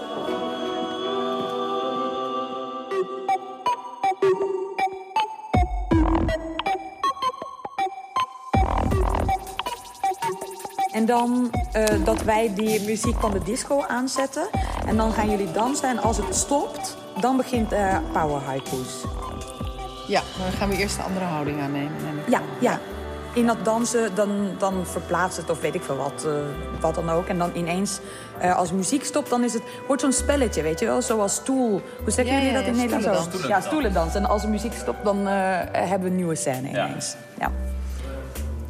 En dan eh, dat wij die muziek van de disco aanzetten. En dan gaan jullie dansen. En als het stopt, dan begint eh Power Haikus. Ja, dan gaan we eerst de andere houding aannemen. neem ik Ja, ja. In dat dansen, dan, dan verplaatst het of weet ik veel wat, eh, wat dan ook. En dan ineens, eh, als muziek stopt, dan is het, wordt zo'n spelletje, weet je wel? Zoals stoel. Hoe zeggen Ja, jullie ja, dat in ja, Nederland? Stoelendans. Ja, stoelendans. En als de muziek stopt, dan eh, hebben we een nieuwe scène ineens. Ja.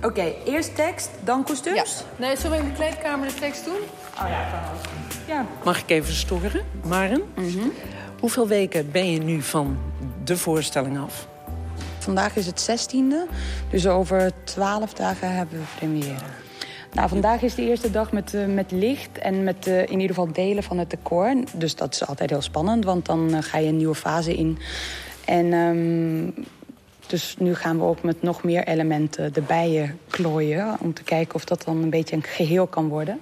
Oké, eerst tekst, dan kostuums? Nee, zullen we in de kleedkamer de tekst doen? Oh ja, kan ook. Ja. Mag ik even storen, Maren? Hoeveel weken ben je nu van de voorstelling af? Vandaag is het 16e, dus over 12 dagen hebben we première. Nou, vandaag is de eerste dag met, eh, met licht en met eh, in ieder geval delen van het decor. Dus dat is altijd heel spannend, want dan eh, ga je een nieuwe fase in. En ehm, dus nu gaan we ook met nog meer elementen erbij eh, klooien... om te kijken of dat dan een beetje een geheel kan worden.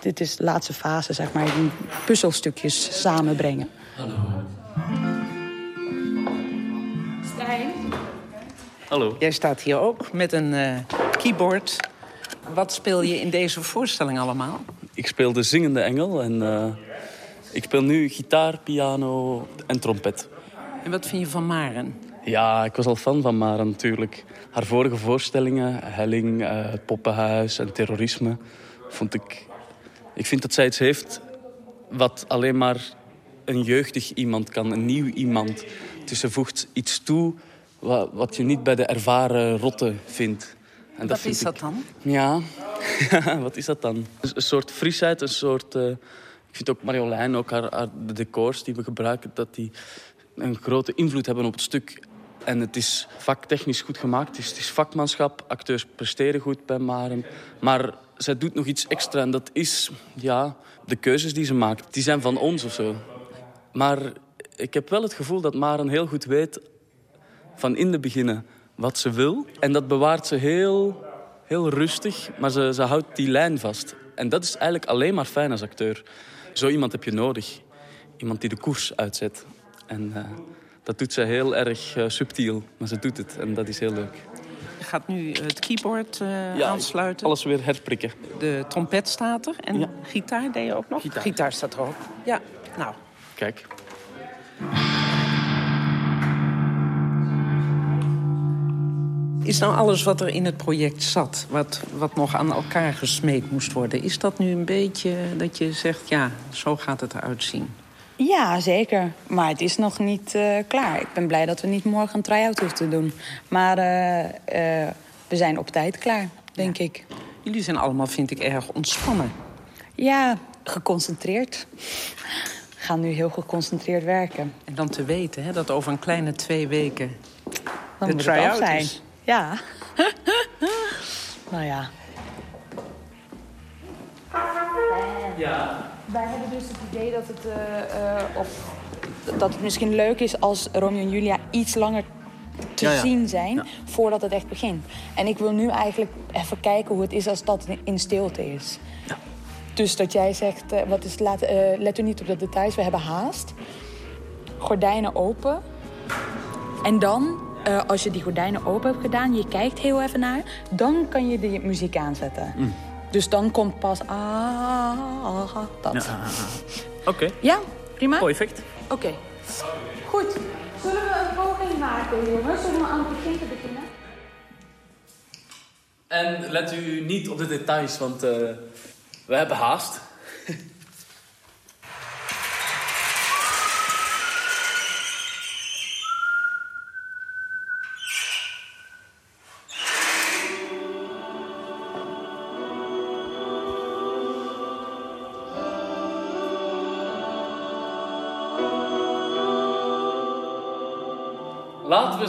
Dit is de laatste fase, zeg maar, die puzzelstukjes samenbrengen. Stijn? Hallo. Jij staat hier ook met een eh, keyboard. Wat speel je in deze voorstelling allemaal? Ik speel de zingende engel en eh, ik speel nu gitaar, piano en trompet. En wat vind je van Maren? Ja, ik was al fan van Maren natuurlijk. Haar vorige voorstellingen, Helling, eh, het Poppenhuis en terrorisme, vond ik... Ik vind dat zij iets heeft wat alleen maar een jeugdig iemand kan, een nieuw iemand. Dus ze voegt iets toe wat, wat je niet bij de ervaren rotte vindt. En wat vind is ik- dat dan? Ja, wat is dat dan? Een, een soort frisheid, een soort... eh, ik vind ook Marjolein, ook haar, haar, de decors die we gebruiken... dat die een grote invloed hebben op het stuk. En het is vaktechnisch goed gemaakt. Het is, het is vakmanschap. Acteurs presteren goed bij Maren. Maar zij doet nog iets extra. En dat is, ja, de keuzes die ze maakt. Die zijn van ons of zo. Maar ik heb wel het gevoel dat Maren heel goed weet... van in de beginnen wat ze wil. En dat bewaart ze heel, heel rustig, maar ze, ze houdt die lijn vast. En dat is eigenlijk alleen maar fijn als acteur. Zo iemand heb je nodig. Iemand die de koers uitzet. En uh, dat doet ze heel erg uh, subtiel, maar ze doet het. En dat is heel leuk. Je gaat nu het keyboard uh, ja, aansluiten. alles weer herprikken. De trompet staat er. En ja. gitaar deed je ook nog? Gitaar. gitaar staat er ook. Ja, nou. Kijk. Is nou alles wat er in het project zat, wat, wat nog aan elkaar gesmeed moest worden... is dat nu een beetje dat je zegt, ja, zo gaat het eruit zien? Ja, zeker. Maar het is nog niet uh, klaar. Ik ben blij dat we niet morgen een try-out hoeven te doen. Maar uh, uh, we zijn op tijd klaar, denk ja. ik. Jullie zijn allemaal, vind ik, erg ontspannen. Ja, geconcentreerd. We gaan nu heel geconcentreerd werken. En dan te weten hè, dat over een kleine twee weken dan de try-out zijn. is. Ja. nou ja. Ja. Wij hebben dus het idee dat het, uh, uh, of, dat het misschien leuk is als Romeo en Julia iets langer te Ja, ja. zien zijn Ja. voordat het echt begint. En ik wil nu eigenlijk even kijken hoe het is als dat in stilte is. Dus dat jij zegt, eh, wat is, laat, eh, let u niet op de details, we hebben haast. Gordijnen open. En dan, eh, als je die gordijnen open hebt gedaan, je kijkt heel even naar, dan kan je de muziek aanzetten. Mm. Dus dan komt pas ah, ah, ah, dat. Ja, Ja, ah, ah. Oké. prima? Perfect. Oké. Goed. Zullen we een poging maken, jongens, om aan het begin te beginnen? En let u niet op de details, want eh, we hebben haast.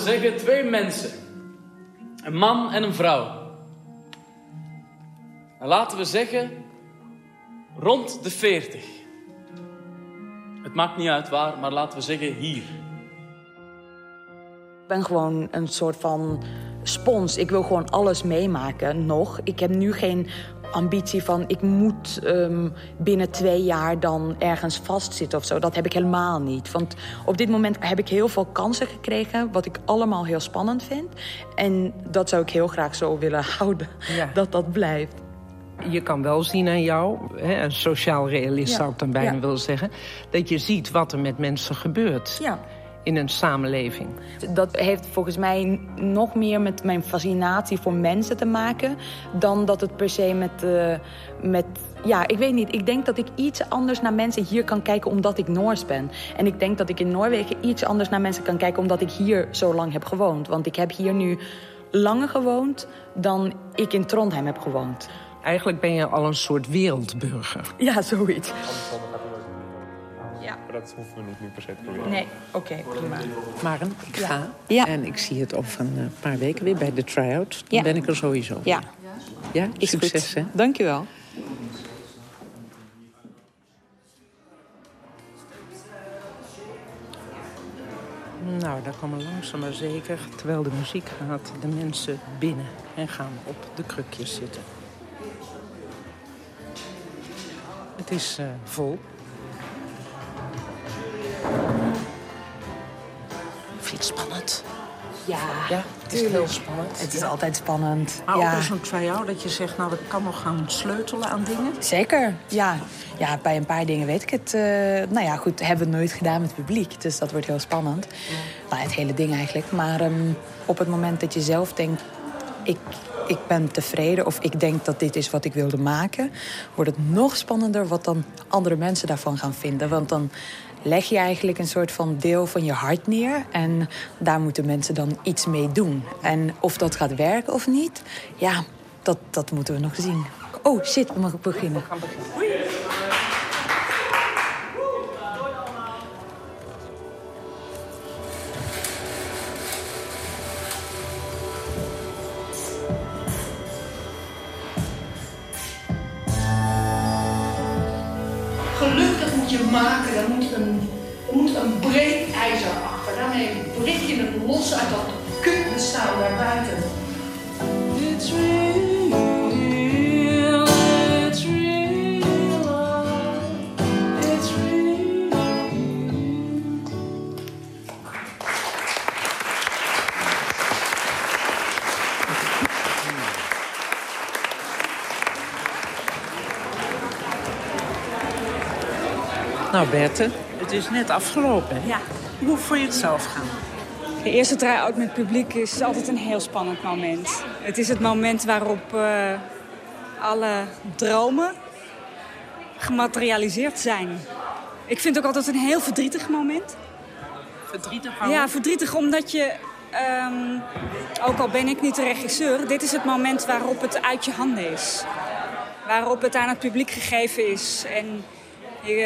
Zeggen twee mensen. Een man en een vrouw. En laten we zeggen rond de 40. Het maakt niet uit waar, maar laten we zeggen hier. Ik ben gewoon een soort van spons. Ik wil gewoon alles meemaken nog. Ik heb nu geen ambitie van ik moet ehm, binnen twee jaar dan ergens vastzitten of zo. Dat heb ik helemaal niet. Want op dit moment heb ik heel veel kansen gekregen, wat ik allemaal heel spannend vind. En dat zou ik heel graag zo willen houden, dat dat blijft. Je kan wel zien aan jou, hè, een sociaal realist Ja. zou ik dan bijna Ja. willen zeggen... dat je ziet wat er met mensen gebeurt Ja. In een samenleving. Dat heeft volgens mij nog meer met mijn fascinatie voor mensen te maken... dan dat het per se met... eh, met ja, ik weet niet. Ik denk dat ik iets anders naar mensen hier kan kijken omdat ik Noors ben. En ik denk dat ik in Noorwegen iets anders naar mensen kan kijken... omdat ik hier zo lang heb gewoond. Want ik heb hier nu langer gewoond dan ik in Trondheim heb gewoond. Eigenlijk ben je al een soort wereldburger. Ja, zoiets. Ja. Maar dat hoeven we niet nu per se te proberen. Nee, oké, prima. Maren, ik Ja. ga. Ja. En ik zie het over een eh, paar weken weer bij de try-out. Dan Ja. ben ik er sowieso. Ja, Ja, is succes goed. hè. Dank je wel. Nou, daar komen langzaam maar zeker, terwijl de muziek gaat, de mensen binnen en gaan op de krukjes zitten. Het is eh, vol. Vind je het spannend? Ja, Ja, het is heel spannend. Het is Ja. altijd spannend. Maar ook ja. bij zo'n try-out dat je zegt, nou, ik kan nog gaan sleutelen aan dingen. Zeker, ja. Ja, bij een paar dingen weet ik het. eh, nou ja, goed, hebben we nooit gedaan met het publiek. Dus dat wordt heel spannend. Nou, het hele ding eigenlijk. Maar ehm, op het moment dat je zelf denkt... Ik, ik ben tevreden of ik denk dat dit is wat ik wilde maken... wordt het nog spannender wat dan andere mensen daarvan gaan vinden. Want dan leg je eigenlijk een soort van deel van je hart neer... en daar moeten mensen dan iets mee doen. En of dat gaat werken of niet, ja, dat, dat moeten we nog zien. Oh, shit, we mogen beginnen. Gelukkig moet je maken, breek je het los uit dat Kut, we staan daar buiten. It's real, it's real, it's real. Nou, Berthe, het is net afgelopen. hè? Ja. Hoe vond je het zelf gaan? De eerste try-out met publiek is altijd een heel spannend moment. Het is het moment waarop eh, alle dromen gematerialiseerd zijn. Ik vind het ook altijd een heel verdrietig moment. Verdrietig? Ja, verdrietig omdat je, ehm, ook al ben ik niet de regisseur... dit is het moment waarop het uit je handen is. Waarop het aan het publiek gegeven is. En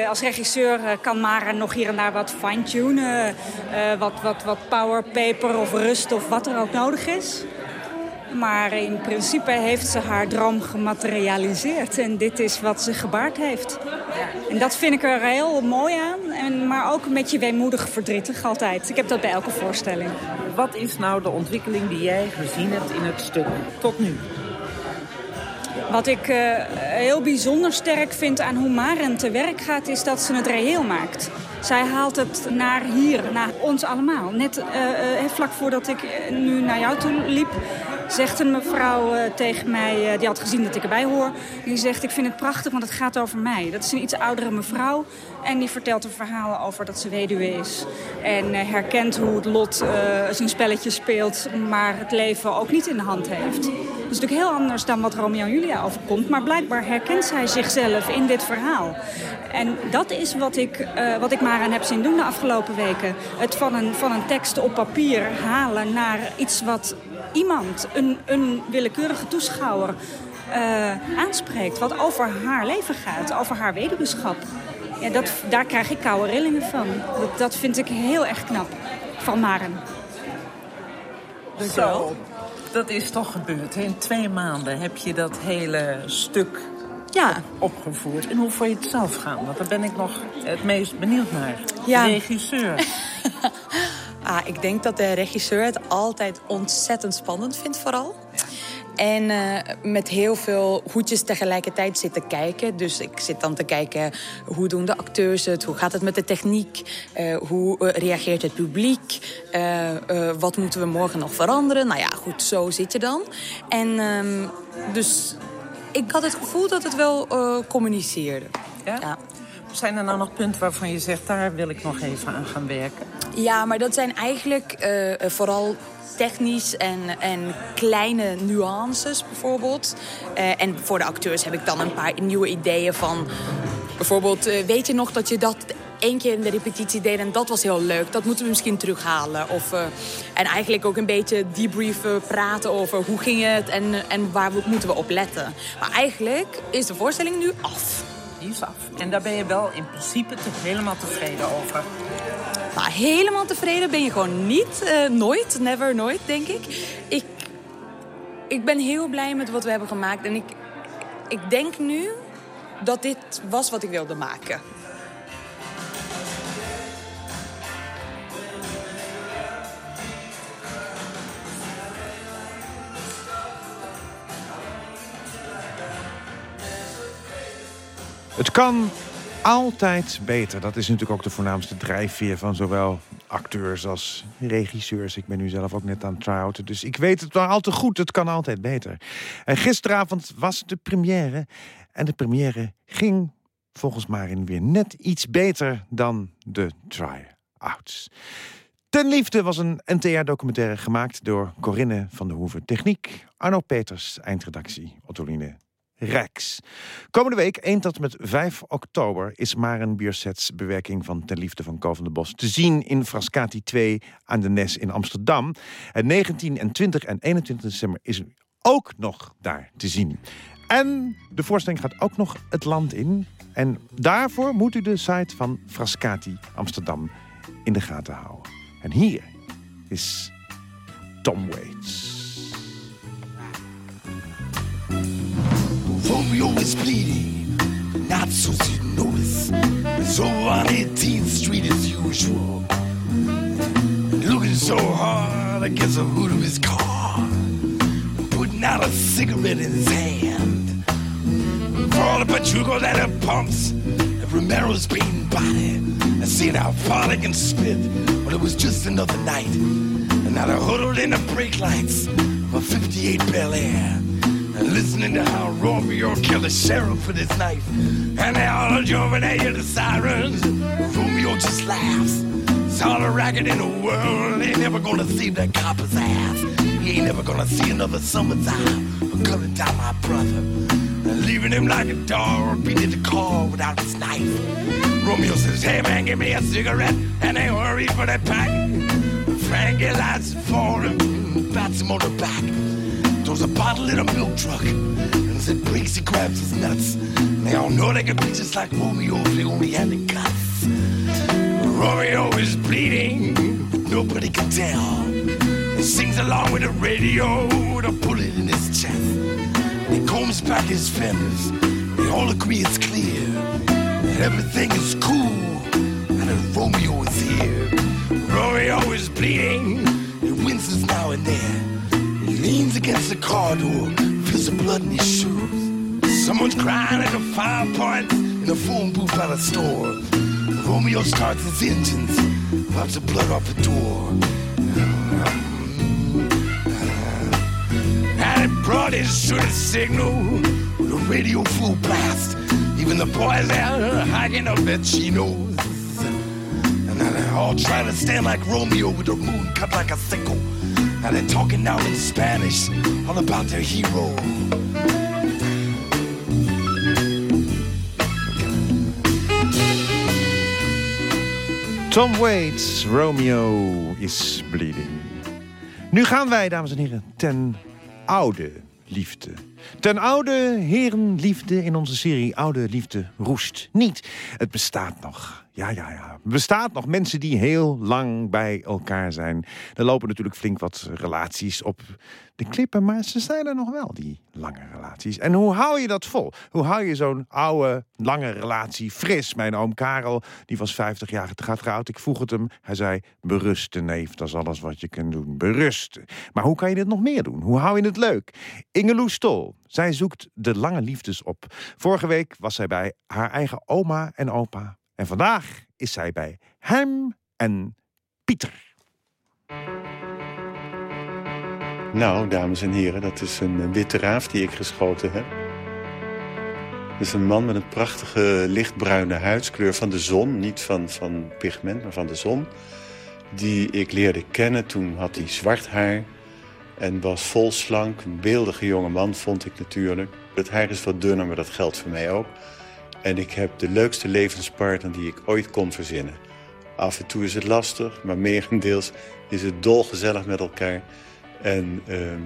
als regisseur eh, kan Mara nog hier en daar wat fine-tunen. eh, wat, wat, wat power, paper of rust of wat er ook nodig is. Maar in principe heeft ze haar droom gematerialiseerd. En dit is wat ze gebaard heeft. En dat vind ik er heel mooi aan. En, maar ook een beetje weemoedig verdrietig altijd. Ik heb dat bij elke voorstelling. Wat is nou de ontwikkeling die jij gezien hebt in het stuk tot nu? Wat ik eh, heel bijzonder sterk vind aan hoe Maren te werk gaat... is dat ze het reëel maakt. Zij haalt het naar hier, naar ons allemaal. Net eh, vlak voordat ik nu naar jou toe liep... zegt een mevrouw eh, tegen mij, eh, die had gezien dat ik erbij hoor... die zegt, ik vind het prachtig, want het gaat over mij. Dat is een iets oudere mevrouw en die vertelt een verhaal over dat ze weduwe is. En eh, herkent hoe het lot zijn spelletje speelt... maar het leven ook niet in de hand heeft. Dat is natuurlijk heel anders dan wat Romeo en Julia overkomt... maar blijkbaar herkent zij zichzelf in dit verhaal. En dat is wat ik, wat ik maar aan heb zien doen de afgelopen weken. Het van een, van een tekst op papier halen naar iets wat iemand, een, een willekeurige toeschouwer... eh, aanspreekt, wat over haar leven gaat, over haar weduweschap. Ja, dat, daar krijg ik koude rillingen van. Dat, dat vind ik heel erg knap van Maren. Zo, dat is toch gebeurd. hè? In twee maanden heb je dat hele stuk ja. opgevoerd. En hoe vond je het zelf gaan? Want daar ben ik nog het meest benieuwd naar. Ja. Regisseur. Ah, ik denk dat de regisseur het altijd ontzettend spannend vindt vooral. En eh, met heel veel hoedjes tegelijkertijd zitten kijken. Dus ik zit dan te kijken hoe doen de acteurs het, hoe gaat het met de techniek, eh, hoe eh, reageert het publiek, wat moeten we morgen nog veranderen. Nou ja, goed, zo zit je dan. En ehm, dus ik had het gevoel dat het wel communiceerde. Ja? Zijn er nou nog punten waarvan je zegt, daar wil ik nog even aan gaan werken? Ja, maar dat zijn eigenlijk eh, vooral technisch en, en kleine nuances bijvoorbeeld. Eh, en voor de acteurs heb ik dan een paar nieuwe ideeën van... Bijvoorbeeld, eh, weet je nog dat je dat één keer in de repetitie deed en dat was heel leuk. Dat moeten we misschien terughalen. Of, en eigenlijk ook een beetje debriefen, praten over hoe ging het en, en waar moeten we op letten. Maar eigenlijk is de voorstelling nu af. En daar ben je wel in principe te, helemaal tevreden over. Maar helemaal tevreden ben je gewoon niet. Eh, nooit, never, nooit, denk ik. ik. Ik ben heel blij met wat we hebben gemaakt. En ik, ik denk nu dat dit was wat ik wilde maken. Het kan altijd beter. Dat is natuurlijk ook de voornaamste drijfveer van zowel acteurs als regisseurs. Ik ben nu zelf ook net aan het dus ik weet het maar al te goed. Het kan altijd beter. En gisteravond was de première. En de première ging volgens Marin weer net iets beter dan de try-outs. Ten Liefde was een NTR-documentaire gemaakt door Corinne van der Hoeven. Techniek, Arno Peters, eindredactie, Ottoline Rijks. Komende week, 1 tot met 5 oktober, is Maren Biersets bewerking van Ten Liefde van Ko van de Bos te zien in Frascati 2 aan de Nes in Amsterdam. En 19 en 20 en 21 december is ook nog daar te zien. En de voorstelling gaat ook nog het land in. En daarvoor moet u de site van Frascati Amsterdam in de gaten houden. En hier is Tom Waits. Romeo is bleeding, not so you notice. So on 18th Street as usual. Looking so hard against the hood of his car, putting out a cigarette in his hand. The pachucos at the pumps, and Romero's beating body, and seeing how far they can spit. Well, it was just another night, and now they're huddled in the brake lights of a 58 Bel Air. And listening to how Romeo killed the sheriff with his knife. And they all jumping at the sirens. Romeo just laughs. It's all a racket in the world. Ain't never gonna see that copper's ass. He ain't never gonna see another summertime. For cutting down my brother. And leaving him like a dog beating the car without his knife. Romeo says, hey man, give me a cigarette. And they hurry for that pack. Frankie lights for him. Bats him on the back. Throws a bottle in a milk truck. And as it breaks, he grabs his nuts. And they all know they can be just like Romeo if they only had the guts. Romeo is bleeding, nobody can tell. He sings along with the radio with a bullet in his chest. He combs back his fenders. They all agree it's clear. that Everything is cool. And that Romeo is here. Romeo is bleeding. He winces now and then. Leans against the car door, feels the blood in his shoes. Someone's crying at the fire points in the phone booth by the store. Romeo starts his engines, wipes the blood off the door. And it brought his shooting signal with a radio full blast. Even the boys out hiking up their chinos. And they're all try to stand like Romeo with the moon cut like a sickle. Now they're talking now in Spanish, all about their hero. Tom Waits, Romeo is bleeding. Nu gaan wij, dames en heren, ten oude liefde. Ten oude herenliefde in onze serie Oude Liefde Roest Niet. Het bestaat nog. Ja, ja, ja. Bestaat nog mensen die heel lang bij elkaar zijn. Er lopen natuurlijk flink wat relaties op de klippen, maar ze zijn er nog wel, die lange relaties. En hoe hou je dat vol? Hoe hou je zo'n oude, lange relatie fris? Mijn oom Karel, die was 50 jaar getrouwd. Ik vroeg het hem. Hij zei, berusten neef, dat is alles wat je kunt doen. Berusten. Maar hoe kan je dit nog meer doen? Hoe hou je het leuk? Ingeloe Stol, zij zoekt de lange liefdes op. Vorige week was zij bij haar eigen oma en opa. En vandaag is zij bij hem en Pieter. Nou, dames en heren, dat is een witte raaf die ik geschoten heb. Dat is een man met een prachtige lichtbruine huidskleur van de zon. Niet van, van pigment, maar van de zon. Die ik leerde kennen. Toen had hij zwart haar en was vol slank. Een beeldige jonge man, vond ik natuurlijk. Het haar is wat dunner, maar dat geldt voor mij ook. En ik heb de leukste levenspartner die ik ooit kon verzinnen. Af en toe is het lastig, maar merendeels is het dolgezellig met elkaar. En ehm,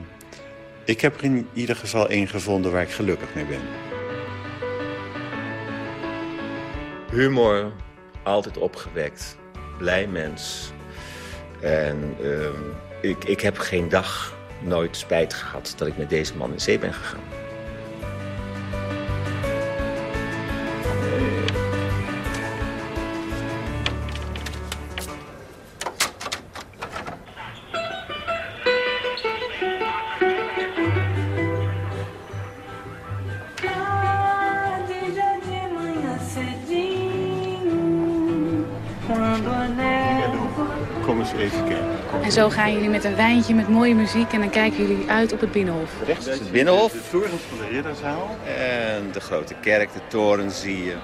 ik heb er in ieder geval één gevonden waar ik gelukkig mee ben. Humor, altijd opgewekt, blij mens. En ehm, ik, ik heb geen dag nooit spijt gehad dat ik met deze man in zee ben gegaan. Zo gaan jullie met een wijntje met mooie muziek en dan kijken jullie uit op het Binnenhof. Rechts is het Binnenhof. De torens van de Ridderzaal. En de grote kerk, de toren zie je.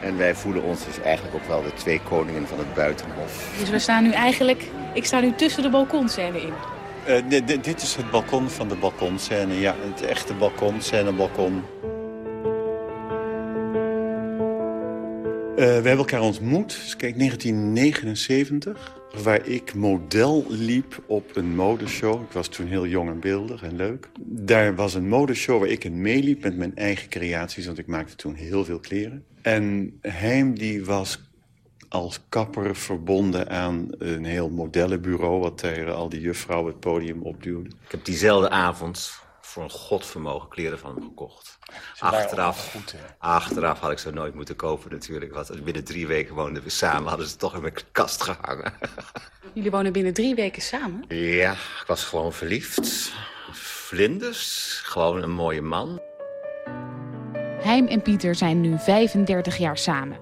En wij voelen ons dus eigenlijk ook wel de twee koningen van het buitenhof. Dus we staan nu eigenlijk, ik sta nu tussen de balkonscène in. Eh, di- di- dit is het balkon van de balkonscène. Ja, het echte balkon, scènebalkon. Eh, we hebben elkaar ontmoet, dus kijk, 1979. Waar ik model liep op een modeshow. Ik was toen heel jong en beeldig en leuk. Daar was een modeshow waar ik in meeliep met mijn eigen creaties. Want ik maakte toen heel veel kleren. En Heim die was als kapper verbonden aan een heel modellenbureau... wat tegen al die juffrouwen het podium opduwde. Ik heb diezelfde avond voor een godvermogen kleren van hem gekocht. Achteraf, goed, achteraf had ik ze nooit moeten kopen natuurlijk. Want binnen drie weken woonden we samen, hadden ze toch in mijn kast gehangen. Jullie wonen binnen drie weken samen. Ja, ik was gewoon verliefd. Vlinders, gewoon een mooie man. Heim en Pieter zijn nu 35 jaar samen.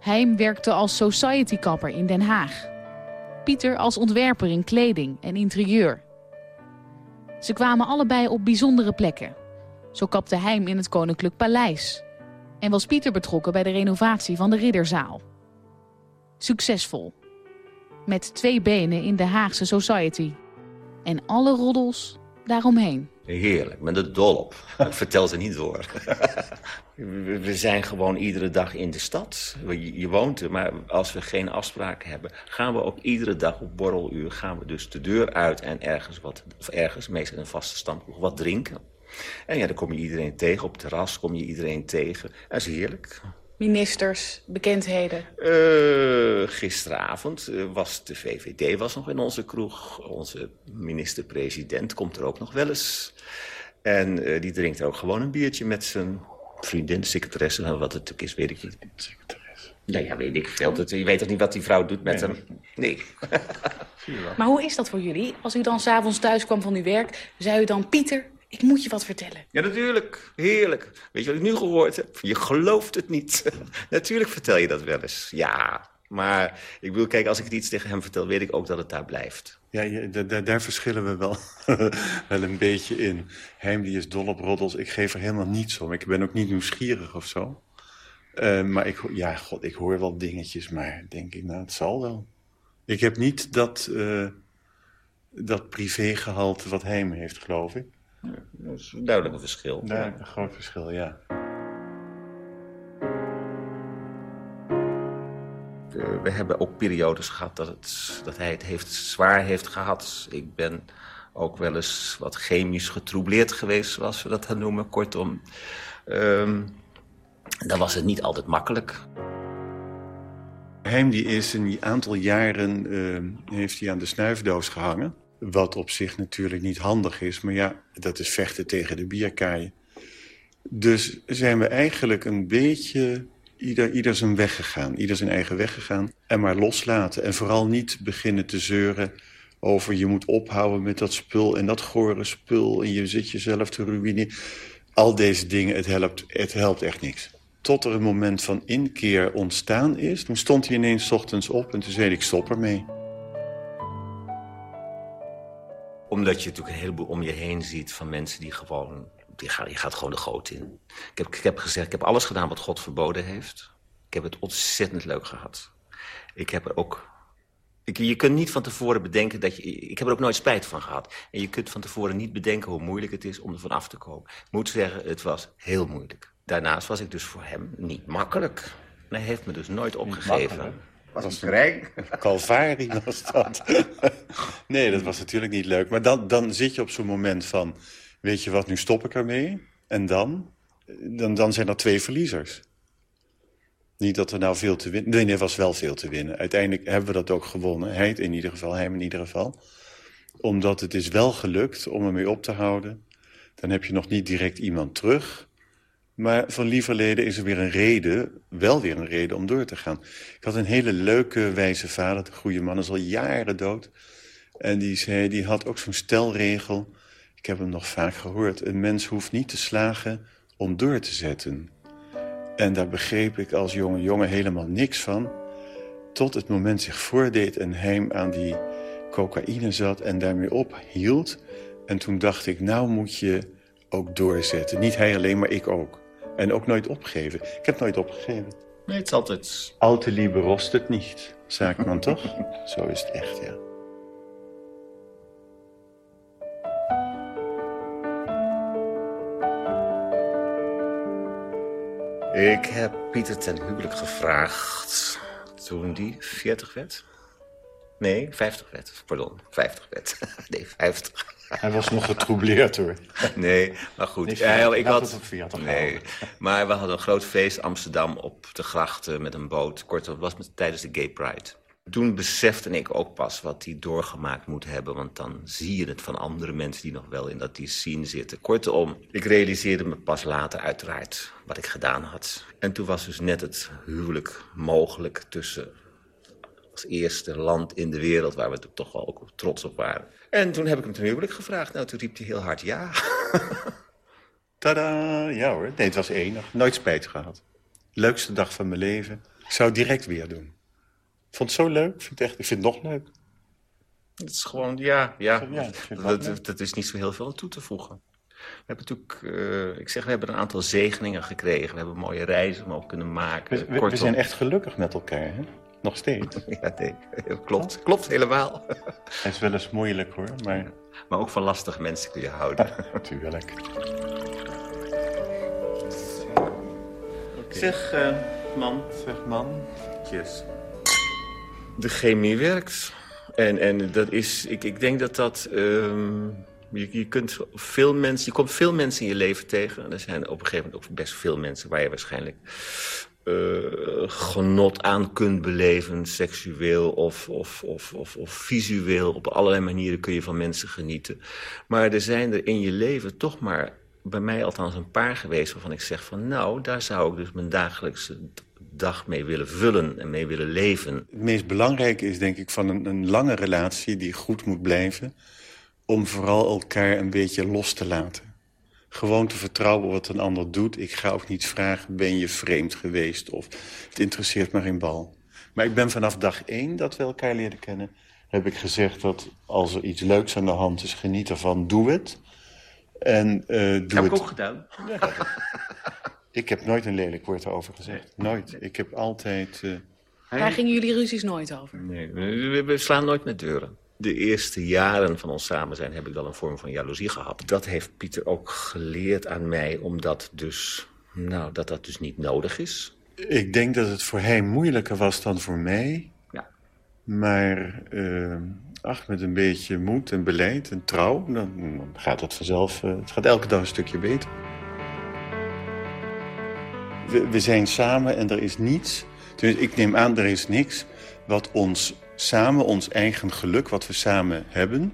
Heim werkte als society kapper in Den Haag. Pieter als ontwerper in kleding en interieur. Ze kwamen allebei op bijzondere plekken. Zo kapte Heim in het Koninklijk Paleis. En was Pieter betrokken bij de renovatie van de Ridderzaal. Succesvol. Met twee benen in de Haagse society. En alle roddels daaromheen. Heerlijk, ben er dol op. Ik vertel ze niet door. We zijn gewoon iedere dag in de stad. Je, woont er, maar als we geen afspraken hebben... gaan we ook iedere dag op borreluur... gaan we dus de deur uit en ergens wat... of ergens, meestal een vaste stamkroeg, wat drinken. En ja, dan kom je iedereen tegen. Op het terras kom je iedereen tegen. Dat is heerlijk. Ministers, bekendheden. Eh, gisteravond eh, was de VVD was nog in onze kroeg. Onze minister-president komt er ook nog wel eens. En eh, die drinkt er ook gewoon een biertje met zijn vriendin, secretaresse. Nou, wat het natuurlijk is, weet ik niet. Secretaresse? Ja, ja, weet ik veel. Dat, je weet toch niet wat die vrouw doet met hem? Nee. Maar hoe is dat voor jullie? Als u dan s'avonds thuis kwam van uw werk, zei u dan... Pieter, ik moet je wat vertellen. Ja, natuurlijk. Heerlijk. Weet je wat ik nu gehoord heb? Je gelooft het niet. natuurlijk vertel je dat wel eens. Ja, maar ik bedoel, kijk, als ik het iets tegen hem vertel... weet ik ook dat het daar blijft. Ja, ja, da- da- daar verschillen we wel, wel een beetje in. Heim die is dol op roddels. Ik geef er helemaal niets om. Ik ben ook niet nieuwsgierig of zo. Eh, maar ik, ja, god, ik hoor wel dingetjes, maar denk ik, nou, het zal wel. Ik heb niet dat, eh dat privégehalte wat Heim heeft, geloof ik. Dat is duidelijk een verschil. Ja, een groot verschil, ja. We hebben ook periodes gehad dat, het, dat hij het heeft, zwaar heeft gehad. Ik ben ook wel eens wat chemisch getroubleerd geweest, zoals we dat dan noemen. Kortom, ehm, dan was het niet altijd makkelijk. Heim die is een aantal jaren eh, heeft hij aan de snuifdoos gehangen. Wat op zich natuurlijk niet handig is. Maar ja, dat is vechten tegen de bierkaaien. Dus zijn we eigenlijk een beetje ieder, ieder zijn weg gegaan. Ieder zijn eigen weg gegaan. En maar loslaten. En vooral niet beginnen te zeuren over je moet ophouden met dat spul en dat gore spul. En je zit jezelf te ruïneren. Al deze dingen, het helpt, het helpt echt niks. Tot er een moment van inkeer ontstaan is. Toen stond hij ineens ochtends op en toen zei ik stop ermee. Omdat je natuurlijk een heleboel om je heen ziet van mensen die gewoon... Die je gaat gewoon de goot in. Ik heb, ik heb gezegd, ik heb alles gedaan wat God verboden heeft. Ik heb het ontzettend leuk gehad. Ik heb er ook... Je kunt niet van tevoren bedenken dat je... Ik heb er ook nooit spijt van gehad. En je kunt van tevoren niet bedenken hoe moeilijk het is om er van af te komen. Ik moet zeggen, het was heel moeilijk. Daarnaast was ik dus voor hem niet makkelijk. Hij heeft me dus nooit opgegeven. Was een kreng. Calvari was dat. nee, dat was natuurlijk niet leuk. Maar dan, dan zit je op zo'n moment van... weet je wat, nu stop ik ermee. En dan? Dan, dan zijn er twee verliezers. Niet dat er nou veel te winnen... Nee, er was wel veel te winnen. Uiteindelijk hebben we dat ook gewonnen. Hij in ieder geval, hem in ieder geval. Omdat het is wel gelukt om ermee op te houden. Dan heb je nog niet direct iemand terug... Maar van lieverleden is er weer een reden, wel weer een reden om door te gaan. Ik had een hele leuke, wijze vader, de goede man, is al jaren dood. En die, zei, die had ook zo'n stelregel, ik heb hem nog vaak gehoord... een mens hoeft niet te slagen om door te zetten. En daar begreep ik als jonge jongen helemaal niks van... tot het moment zich voordeed en hij aan die cocaïne zat en daarmee ophield. En toen dacht ik, nou moet je ook doorzetten. Niet hij alleen, maar ik ook. En ook nooit opgeven. Ik heb nooit opgegeven. Nee, het is altijd... Alte Liebe rost het niet, sagt man toch? Zo is het echt, ja. Ik heb Pieter ten huwelijk gevraagd toen die 40 werd. Nee, 50 werd. Pardon, 50 werd. Nee, 50. Hij was nog getroubleerd hoor. Nee, maar goed. Nee, Ja, veertig. ik had, het op 40 nee, maar we hadden een groot feest Amsterdam op de grachten met een boot. Kortom, het was met, tijdens de Gay Pride. Toen besefte ik ook pas wat hij doorgemaakt moet hebben. Want dan zie je het van andere mensen die nog wel in dat die scene zitten. Kortom, ik realiseerde me pas later uiteraard wat ik gedaan had. En toen was dus net het huwelijk mogelijk tussen Als eerste land in de wereld waar we toch wel ook trots op waren. En toen heb ik hem ten huwelijk gevraagd. Nou, toen riep hij heel hard ja. Tada! Ja hoor, nee, het was enig. Nooit spijt gehad. Leukste dag van mijn leven. Ik zou het direct weer doen. Ik vond het zo leuk. Ik vind het, echt, ik vind het nog leuk. Het is gewoon, ja, ja. Dat, is niet zo heel veel aan toe te voegen. We hebben natuurlijk, eh, ik zeg, we hebben een aantal zegeningen gekregen. We hebben mooie reizen mogen kunnen maken. We, we- zijn echt gelukkig met elkaar, hè? Nog steeds. Ja, nee, klopt. Klopt helemaal. Het is wel eens moeilijk hoor, maar... Maar ook van lastige mensen kun je houden. Natuurlijk. Zeg, eh, man. Zeg, man. Yes. De chemie werkt. En, en dat is, ik, ik denk dat dat... ehm, je, je, kunt veel mensen, je komt veel mensen in je leven tegen. En er zijn op een gegeven moment ook best veel mensen... waar je waarschijnlijk eh, genot aan kunt beleven. Seksueel of, of, of, of, of visueel. Op allerlei manieren kun je van mensen genieten. Maar er zijn er in je leven toch maar... bij mij althans een paar geweest waarvan ik zeg van... nou, daar zou ik dus mijn dagelijkse dag mee willen vullen en mee willen leven. Het meest belangrijke is denk ik van een, een lange relatie die goed moet blijven... om vooral elkaar een beetje los te laten. Gewoon te vertrouwen op wat een ander doet. Ik ga ook niet vragen, ben je vreemd geweest? Of het interesseert me geen bal. Maar ik ben vanaf dag één dat we elkaar leren kennen... heb ik gezegd dat als er iets leuks aan de hand is, geniet ervan, doe het. En eh doe heb ik het... ook gedaan. Ik heb nooit een lelijk woord erover gezegd. Nooit. Ik heb altijd... eh, Daar gingen jullie ruzies nooit over. Nee, we, we slaan nooit met deuren. De eerste jaren van ons samen zijn heb ik wel een vorm van jaloezie gehad. Dat heeft Pieter ook geleerd aan mij, omdat dus, nou, dat dat dus niet nodig is. Ik denk dat het voor hem moeilijker was dan voor mij. Ja. Maar eh, ach, met een beetje moed en beleid en trouw... dan, dan gaat het vanzelf... eh, het gaat elke dag een stukje beter. We, we zijn samen en er is niets... Tenminste, ik neem aan, er is niks... wat ons samen, ons eigen geluk, wat we samen hebben...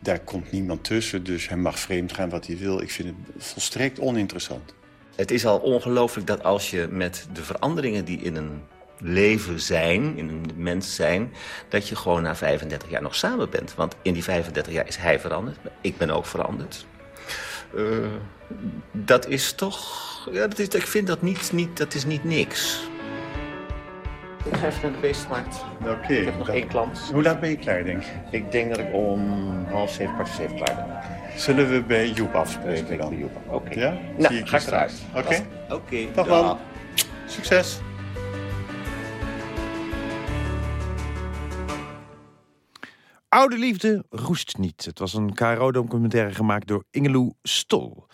daar komt niemand tussen, dus hij mag vreemd gaan wat hij wil. Ik vind het volstrekt oninteressant. Het is al ongelooflijk dat als je met de veranderingen die in een leven zijn, in een mens zijn, dat je gewoon na 35 jaar nog samen bent. Want in die 35 jaar is hij veranderd, ik ben ook veranderd. Eh, dat is toch, ja, dat is, ik vind dat niet, niet, dat is niet niks. Ik ga even naar de beestmarkt. Oké. Ik heb nog één klant. Hoe laat ben je klaar, denk je? Ik denk dat ik om half zeven, kwart zeven klaar ben. Zullen we bij Joep afspreken dan? Oké. Ja? Nou, Zie ik ga ik eruit. Oké. Oké. Dag. man. Succes. Oude liefde roest niet. Het was een KRO-documentaire gemaakt door Ingeloe Stol.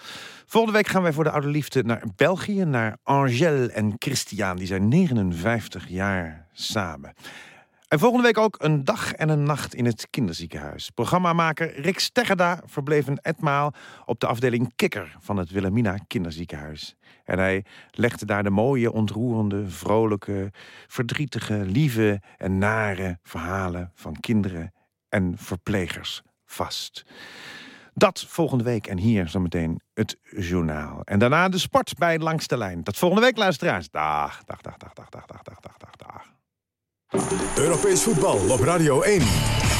Volgende week gaan wij voor de oude liefde naar België, naar Angèle en Christian. Die zijn 59 jaar samen. En volgende week ook een dag en een nacht in het kinderziekenhuis. Programmamaker Rick Steggerda verbleef een etmaal op de afdeling Kikker van het Wilhelmina Kinderziekenhuis. En hij legde daar de mooie, ontroerende, vrolijke, verdrietige, lieve en nare verhalen van kinderen en verplegers vast. Dat volgende week en hier zometeen het journaal. En daarna de sport bij Langs de Lijn. Tot volgende week, luisteraars. Dag, dag, dag, dag, dag, dag, dag, dag, dag, dag, dag. Europees voetbal op Radio 1.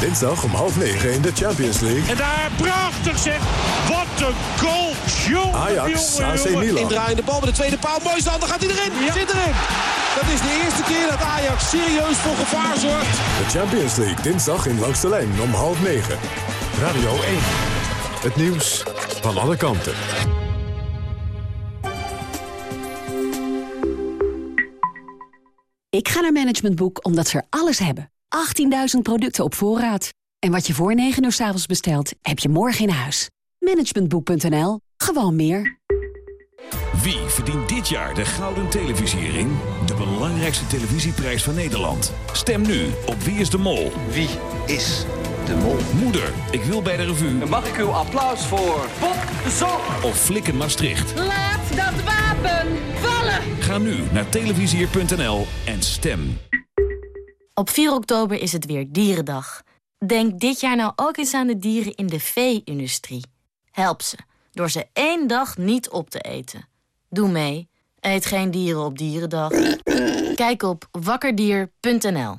Dinsdag om half negen in de Champions League. En daar prachtig zeg. Wat een goal. Jongen, Ajax, jongen, AC jongen. Milan. Indraaiende bal met de tweede paal. Mooi stand, dan gaat hij erin. Zit erin. Dat is de eerste keer dat Ajax serieus voor gevaar zorgt. De Champions League dinsdag in Langs de Lijn om half negen. Radio 1. Het nieuws van alle kanten. Ik ga naar Management Boek omdat ze er alles hebben. 18.000 producten op voorraad. En wat je voor 9 uur 's avonds bestelt, heb je morgen in huis. Managementboek.nl. Gewoon meer. Wie verdient dit jaar de Gouden Televisiering? De belangrijkste televisieprijs van Nederland. Stem nu op Wie is de Mol. Wie is de Mol? Moeder, ik wil bij de revue. Mag ik uw applaus voor Bob de Zon? Of Flikken Maastricht. Laat dat wapen vallen! Ga nu naar televisier.nl en stem. Op 4 oktober is het weer Dierendag. Denk dit jaar nou ook eens aan de dieren in de vee-industrie. Help ze, door ze één dag niet op te eten. Doe mee. Eet geen dieren op Dierendag. Kijk op wakkerdier.nl.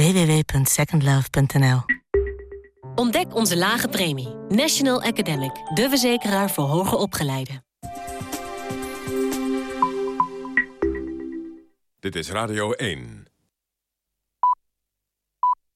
www.secondlove.nl Ontdek onze lage premie. National Academic, de verzekeraar voor hoger opgeleiden. Dit is Radio 1.